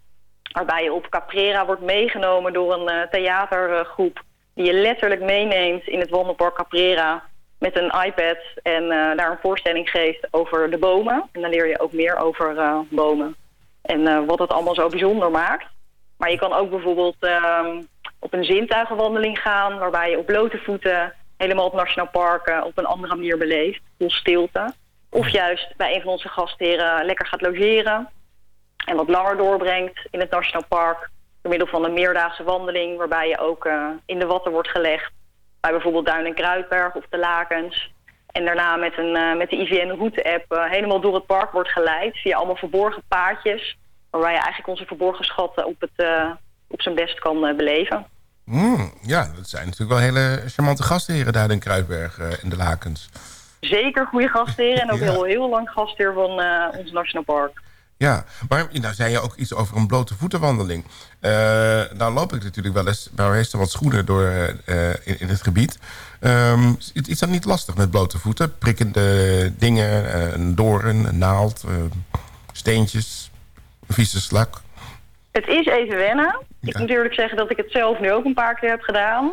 waarbij je op Caprera wordt meegenomen door een eh, theatergroep... die je letterlijk meeneemt in het wandelpark Caprera met een iPad... en eh, daar een voorstelling geeft over de bomen. En dan leer je ook meer over eh, bomen. En wat het allemaal zo bijzonder maakt. Maar je kan ook bijvoorbeeld ehm, op een zintuigenwandeling gaan... waarbij je op blote voeten helemaal het Nationaal Park op een andere manier beleeft. Vol stilte. Of juist bij een van onze gastheren lekker gaat logeren... en wat langer doorbrengt in het Nationaal Park... door middel van een meerdaagse wandeling... waarbij je ook eh, in de watten wordt gelegd... bij bijvoorbeeld Duin en Kruidberg of de Lakens... En daarna met, een, eh, met de IVN Route-app eh, helemaal door het park wordt geleid... via allemaal verborgen paadjes... waarbij je eigenlijk onze verborgen schatten op, het, op zijn best kan beleven. Hmm, ja, dat zijn natuurlijk wel hele charmante gastheren daar in Kruidberg in de Lakens. Zeker goede gastheren en ook Ja. heel, heel lang gastheer van ons Nationaal Park. Ja, maar nou zei je ook iets over een blote voetenwandeling. Eh nou loop ik natuurlijk wel eens bij meestal wat schoenen door eh, in, in het gebied. Ehm, is is dat niet lastig met blote voeten? Prikkende dingen, eh, een doorn, een naald, eh, steentjes, een vieze slak. Het is even wennen. Ik moet eerlijk zeggen dat ik het zelf nu ook een paar keer heb gedaan.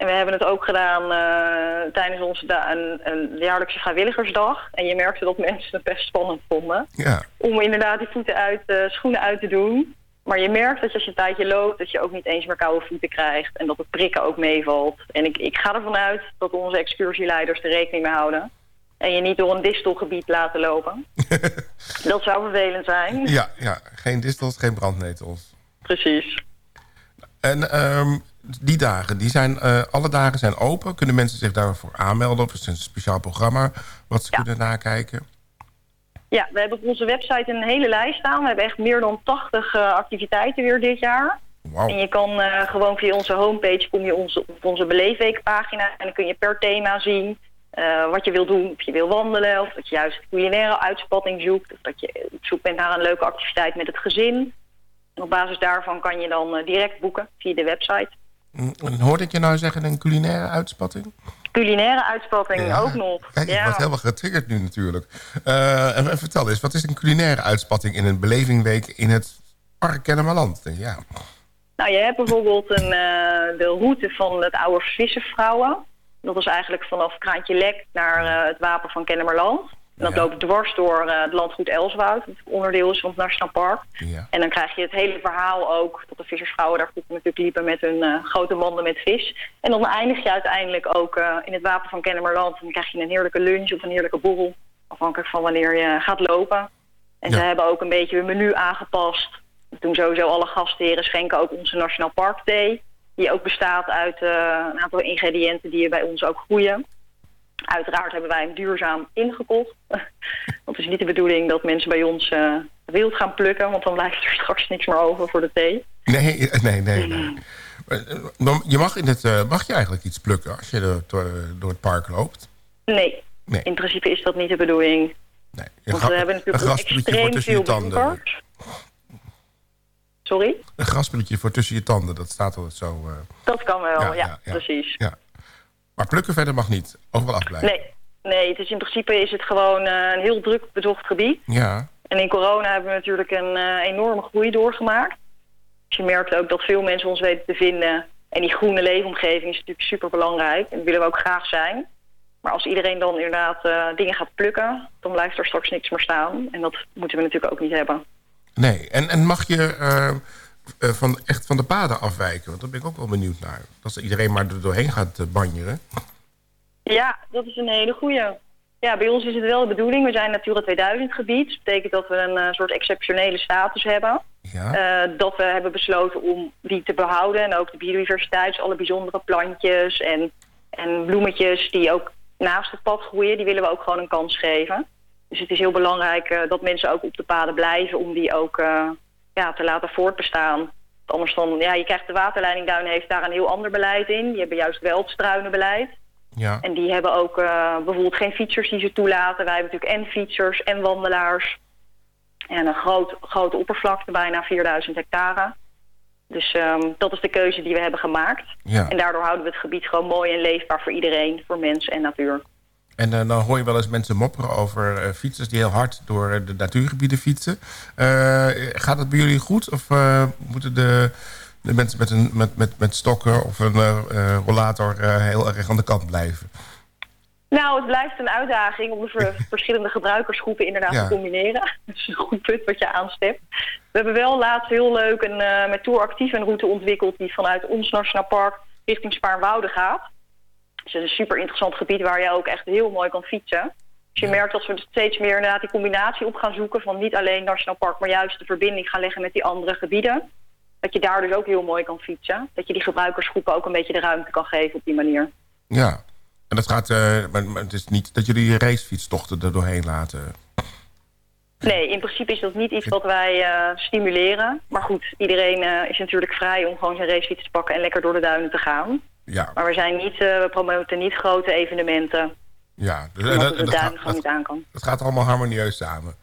En we hebben het ook gedaan eh, tijdens onze een, een jaarlijkse vrijwilligersdag. En je merkte dat mensen het best spannend vonden. Ja. Om inderdaad die voeten uit, eh, schoenen uit te doen. Maar je merkt dat als je een tijdje loopt, dat je ook niet eens meer koude voeten krijgt. En dat het prikken ook meevalt. En ik, ik ga ervan uit dat onze excursieleiders er rekening mee houden. En je niet door een distelgebied laten lopen. dat zou vervelend zijn. Ja, ja, geen distels, geen brandnetels. Precies. En ehm, die dagen, die zijn, eh, alle dagen zijn open. Kunnen mensen zich daarvoor aanmelden? Of is het een speciaal programma wat ze kunnen nakijken? Ja, we hebben op onze website een hele lijst staan. We hebben echt meer dan 80 eh, activiteiten weer dit jaar. En je kan eh, gewoon via onze homepage kom je onze, op onze beleefweekpagina en dan kun je per thema zien wat je wil doen. Of je wil wandelen, of dat je juist een culinaire uitspatting zoekt, of dat je op zoek bent naar een leuke activiteit met het gezin. En op basis daarvan kan je dan direct boeken via de website. En hoorde ik je nou zeggen een culinaire uitspatting? Culinaire uitspatting Ja. ook nog. Kijk, ik ja. word helemaal getriggerd nu natuurlijk. Eh, en, en vertel eens, wat is een culinaire uitspatting in een belevingweek in het Park Kennemerland? Ja. Nou, je hebt bijvoorbeeld een, eh, de route van het oude vissenvrouwen. Dat is eigenlijk vanaf Kraantje Lek naar eh, het Wapen van Kennemerland. En dat loopt dwars door eh, het landgoed Elswoud, dat onderdeel is van het Nationaal Park. En dan krijg je het hele verhaal ook, dat de vissersvrouwen daar vroeger natuurlijk liepen met hun eh, grote manden met vis. En dan eindig je uiteindelijk ook eh, in het Wapen van Kennemerland. En dan krijg je een heerlijke lunch of een heerlijke borrel, afhankelijk van wanneer je gaat lopen. En ze hebben ook een beetje hun menu aangepast. We doen sowieso alle gastheren schenken ook onze Nationaal Park thee. Die ook bestaat uit een aantal ingrediënten die bij ons ook groeien. Uiteraard hebben wij hem duurzaam ingekocht. Want het is niet de bedoeling dat mensen bij ons eh, wild gaan plukken. Want dan blijft er straks niks meer over voor de thee. Nee, eh, nee, nee. nee. Eh, Je mag, in het, mag je eigenlijk iets plukken als je door, door, door het park loopt? Nee, Nee. in principe is dat niet de bedoeling. Een Want we hebben een natuurlijk voor extreem tussen je veel tanden. Sorry? Een grasprietje voor tussen je tanden, dat staat altijd zo. Dat kan wel, ja, ja. precies. Ja. Maar plukken verder mag niet. Ook wel afblijven. Nee, nee het is in principe is het gewoon eh, een heel druk bezocht gebied. Ja. En in corona hebben we natuurlijk een eh, enorme groei doorgemaakt. Dus je merkt ook dat veel mensen ons weten te vinden. En die groene leefomgeving is natuurlijk super belangrijk. En dat willen we ook graag zijn. Maar als iedereen dan inderdaad eh, dingen gaat plukken, dan blijft er straks niks meer staan. En dat moeten we natuurlijk ook niet hebben. Nee. En, en mag je eh, van, echt van de paden afwijken? Want daar ben ik ook wel benieuwd naar. Dat iedereen maar er doorheen gaat eh, banjeren. Ja, dat is een hele goeie. Ja, bij ons is het wel de bedoeling. We zijn Natura 2000 gebied. Dat betekent dat we een eh, soort exceptionele status hebben. Eh, dat we hebben besloten om die te behouden. En ook de biodiversiteit, dus alle bijzondere plantjes en, en bloemetjes die ook naast het pad groeien, die willen we ook gewoon een kans geven. Dus het is heel belangrijk dat mensen ook op de paden blijven om die ook ja, te laten voortbestaan. Anders dan, ja, je krijgt de waterleidingduinen heeft daar een heel ander beleid in. Die hebben juist wel het struinenbeleid. Ja. En die hebben ook eh, bijvoorbeeld geen fietsers die ze toelaten. Wij hebben natuurlijk en fietsers en wandelaars. En een groot, grote oppervlakte, bijna 4000 hectare. Dus ehm, dat is de keuze die we hebben gemaakt. Ja. En daardoor houden we het gebied gewoon mooi en leefbaar voor iedereen. Voor mens en natuur. En eh, dan hoor je wel eens mensen mopperen over eh, fietsers die heel hard door eh, de natuurgebieden fietsen. Gaat dat bij jullie goed? Of moeten de, de mensen met, een, met, met, met stokken of een rollator heel erg aan de kant blijven? Nou, het blijft een uitdaging om de ver- verschillende gebruikersgroepen inderdaad Ja. te combineren. Dat is een goed punt wat je aanstept. We hebben wel laatst heel leuk een, eh, met Tour Actief een route ontwikkeld... die vanuit ons Nationaal Park richting Spaarnwoude gaat. Het is een super interessant gebied waar je ook echt heel mooi kan fietsen. Dus je merkt dat we steeds meer inderdaad die combinatie op gaan zoeken... van niet alleen Nationaal Park, maar juist de verbinding gaan leggen met die andere gebieden. Dat je daar dus ook heel mooi kan fietsen. Dat je die gebruikersgroepen ook een beetje de ruimte kan geven op die manier. Ja. En dat gaat, eh, maar, maar het is niet dat jullie racefietstochten er doorheen laten. Nee, in principe is dat niet iets wat wij eh, stimuleren. Maar goed, iedereen eh, is natuurlijk vrij om gewoon zijn racefiets te pakken en lekker door de duinen te gaan. Ja. Maar we, zijn niet, eh, we promoten niet grote evenementen. Ja, dus, het dat, duin gaat, gewoon niet aan kan. dat gaat allemaal harmonieus samen.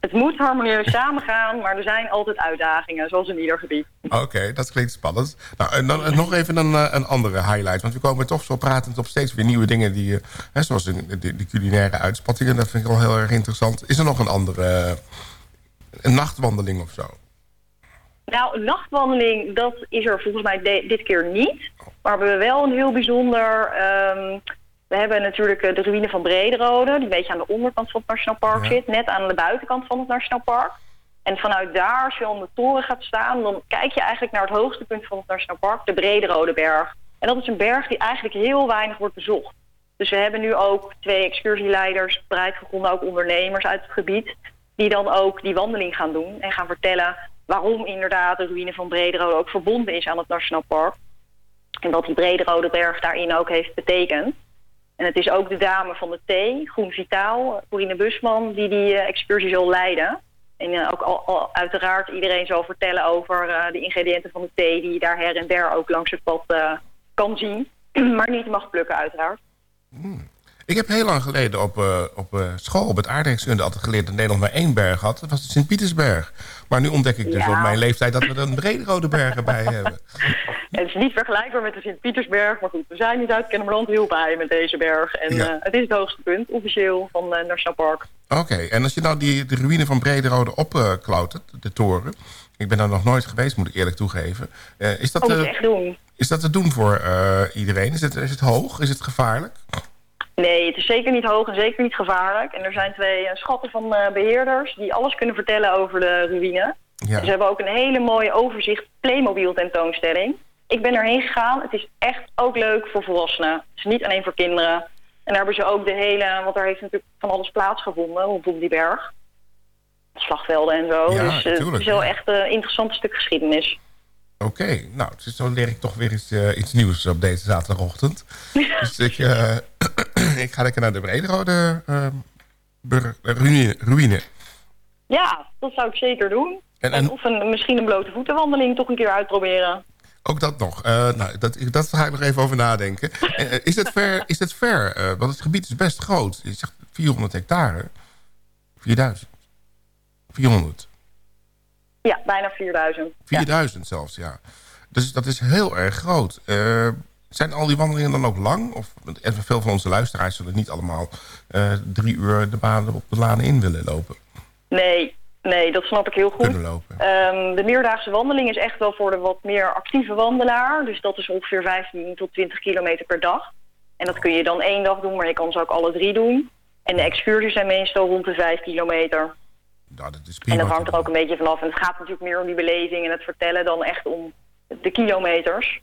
Het moet harmonieus samengaan, maar er zijn altijd uitdagingen, zoals in ieder gebied. Oké, dat klinkt spannend. Nou, en dan nog even een, eh, een andere highlight. Want we komen toch zo pratend op steeds weer nieuwe dingen... Die, eh, hè, zoals de, de, de culinaire uitspattingen. Dat vind ik wel heel erg interessant. Is er nog een andere... een nachtwandeling of zo? Nou, een nachtwandeling, dat is er volgens mij de- dit keer niet. Maar we hebben wel een heel bijzonder... ehm, we hebben natuurlijk eh, de ruïne van Brederode... die een beetje aan de onderkant van het Nationaal Park zit. Net aan de buitenkant van het Nationaal Park. En vanuit daar, als je aan de toren gaat staan... dan kijk je eigenlijk naar het hoogste punt van het Nationaal Park... de Brederode berg. En dat is een berg die eigenlijk heel weinig wordt bezocht. Dus we hebben nu ook twee excursieleiders... bereid gevonden, ook ondernemers uit het gebied... die dan ook die wandeling gaan doen... en gaan vertellen waarom inderdaad de ruïne van Brederode... ook verbonden is aan het Nationaal Park. En wat die Brederode berg daarin ook heeft betekend. En het is ook de dame van de thee, Groen Vitaal, Corine Busman, die die eh, excursie zal leiden. En eh, ook al, uiteraard iedereen zal vertellen over eh, de ingrediënten van de thee... die je daar her en der ook langs het pad kan zien. maar niet mag plukken uiteraard. Ik heb heel lang geleden op, eh, op eh, school, op het aardrijkskunde... altijd geleerd dat Nederland maar één berg had. Dat was de Sint-Pietersberg. Maar nu ontdek ik dus Ja. op mijn leeftijd... dat we er een Brederode berg bij hebben. Het is niet vergelijkbaar met de Sint-Pietersberg, maar goed, we zijn niet uit Kennemerland heel blij met deze berg. En Ja. eh, het is het hoogste punt, officieel, van eh Nationaal Park. Oké, en als je nou die, de ruïne van Brederode opklautert, de toren... Ik ben daar nog nooit geweest, moet ik eerlijk toegeven. Is, dat, Oh, echt doen. is dat te doen voor iedereen? Is het, is het hoog? Is het gevaarlijk? Nee, het is zeker niet hoog en zeker niet gevaarlijk. En er zijn twee eh, schatten van eh, beheerders die alles kunnen vertellen over de ruïne. Ja. Ze hebben ook een hele mooie overzicht Playmobil tentoonstelling. Ik ben erheen gegaan. Het is echt ook leuk voor volwassenen. Het is niet alleen voor kinderen. En daar hebben ze ook de hele... Want daar heeft natuurlijk van alles plaatsgevonden rondom die berg. Slagvelden en zo. Ja, dus eh, het is wel echt een interessant stuk geschiedenis. Oké, nou, dus zo leer ik toch weer iets, eh, iets nieuws op deze zaterdagochtend. dus ik, eh, ik ga lekker naar de Brederode bur- ruïne, ruïne. Ja, dat zou ik zeker doen. En- of een, misschien een blote voetenwandeling toch een keer uitproberen. Ook dat nog. Eh, nou, dat, dat ga ik nog even over nadenken. Is het ver? Is het ver? Want het gebied is best groot. Je zegt 400 hectare. 4000. 400. Ja, bijna 4000. 4000 zelfs, ja. Dus dat is heel erg groot. Eh, zijn al die wandelingen dan ook lang? Of even veel van onze luisteraars zullen niet allemaal eh, drie uur de banen op de lanen in willen lopen. Nee, nee, dat snap ik heel goed. Kunnen lopen. Ehm, de meerdaagse wandeling is echt wel voor de wat meer actieve wandelaar. Dus dat is ongeveer 15 tot 20 kilometer per dag. En dat kun je dan één dag doen, maar je kan ze ook alle drie doen. En de excursies zijn meestal rond de 5 kilometer. Nou, dat is En dat hangt er ook een beetje vanaf. En het gaat natuurlijk meer om die beleving en het vertellen dan echt om de kilometers.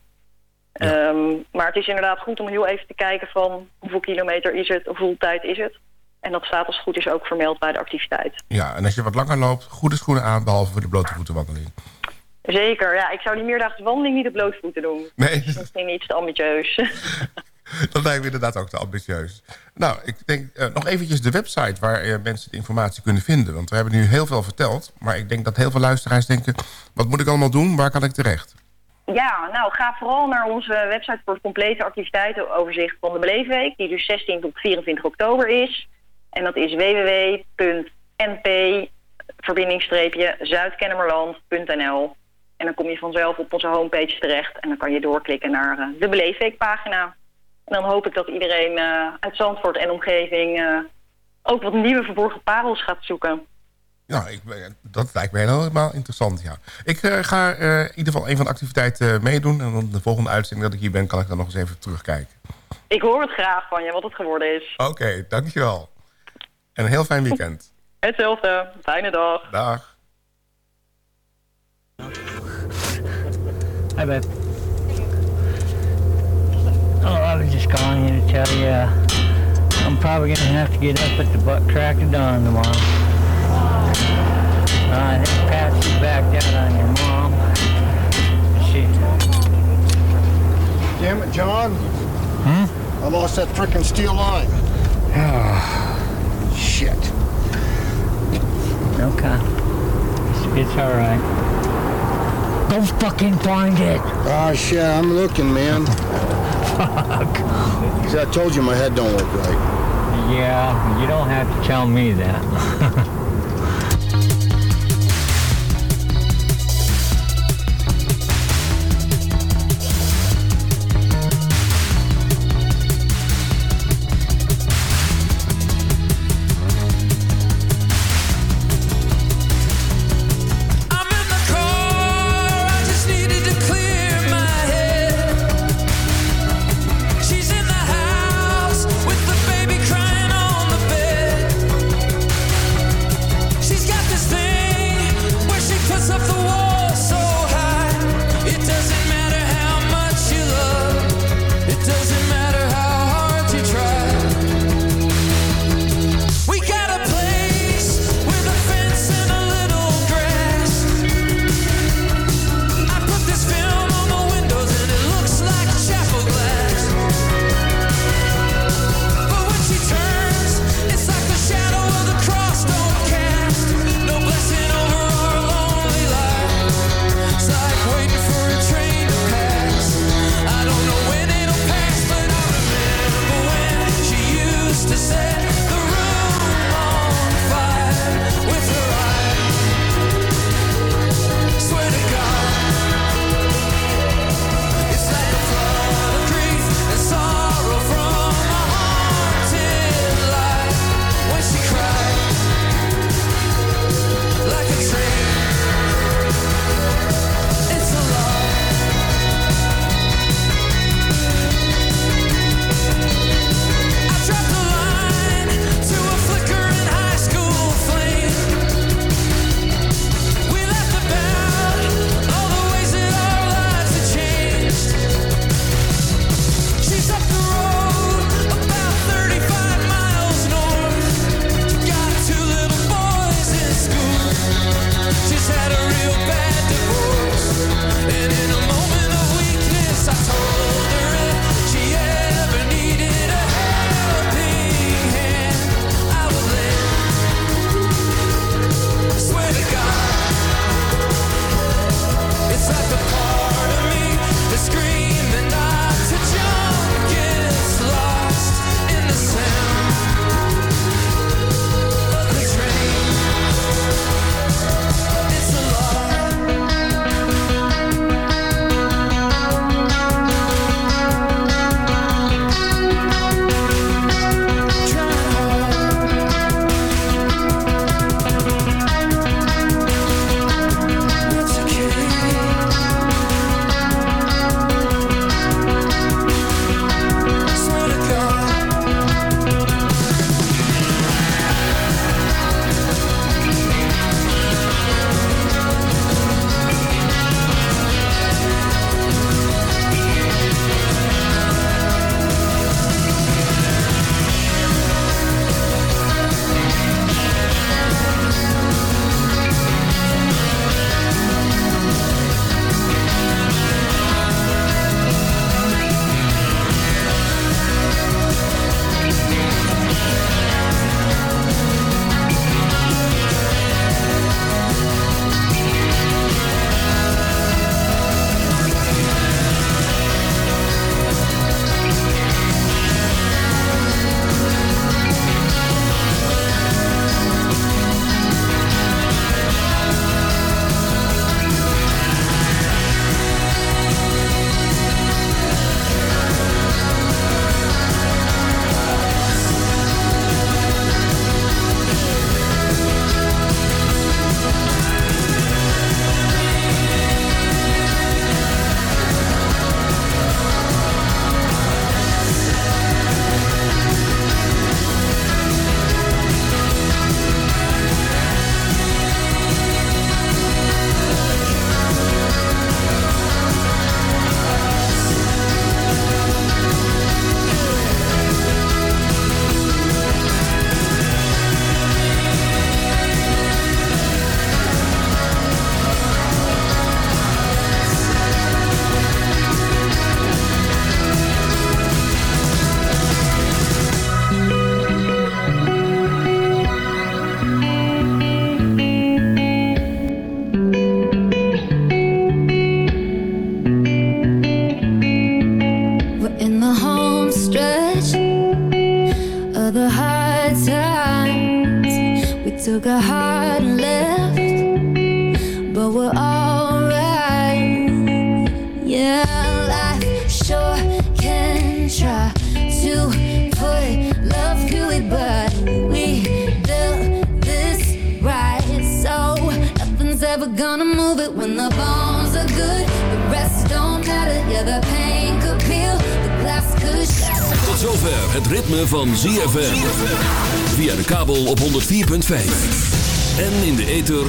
Ehm, maar het is inderdaad goed om heel even te kijken van hoeveel kilometer is het, hoeveel tijd is het. En dat staat als het goed is ook vermeld bij de activiteit. Ja, en als je wat langer loopt, goede schoenen aan, behalve voor de blote voetenwandeling. Zeker, ja. Ik zou die meerdaagse wandeling niet op blote voeten doen. Nee. Dat is misschien iets te ambitieus. Dat lijkt me inderdaad ook te ambitieus. Nou, ik denk eh, nog eventjes de website waar eh, mensen de informatie kunnen vinden. Want we hebben nu heel veel verteld. Maar ik denk dat heel veel luisteraars denken... wat moet ik allemaal doen? Waar kan ik terecht? ja, nou ga vooral naar onze website voor het complete activiteitenoverzicht van de Beleefweek. Die dus 16 tot 24 oktober is. En dat is www.np zuidkennemerland.nl En dan kom je vanzelf op onze homepage terecht. En dan kan je doorklikken naar eh, de Beleefweekpagina. En dan hoop ik dat iedereen eh, uit Zandvoort en omgeving eh, ook wat nieuwe verborgen parels gaat zoeken. Ja, ik, dat lijkt me helemaal interessant, ja. Ik eh, ga eh, in ieder geval een van de activiteiten eh, meedoen. En dan de volgende uitzending dat ik hier ben, kan ik dan nog eens even terugkijken. Ik hoor het graag van je, wat het geworden is. Oké, dankjewel. En een heel fijn weekend. Hetzelfde. Fijne dag. Dag. Hi, babe. Oh, I was just calling you to tell you uh, I'm probably gonna have to get up at the butt crack of dawn tomorrow. Uh, I think Patsy backed out on your mom. She. Damn it, John. Hmm? I lost that frickin' steel line. Shit. Okay. It's, it's all right. Go fucking find it. Ah, shit, I'm looking, man. Fuck. See, I told you my head don't work right. Yeah, you don't have to tell me that.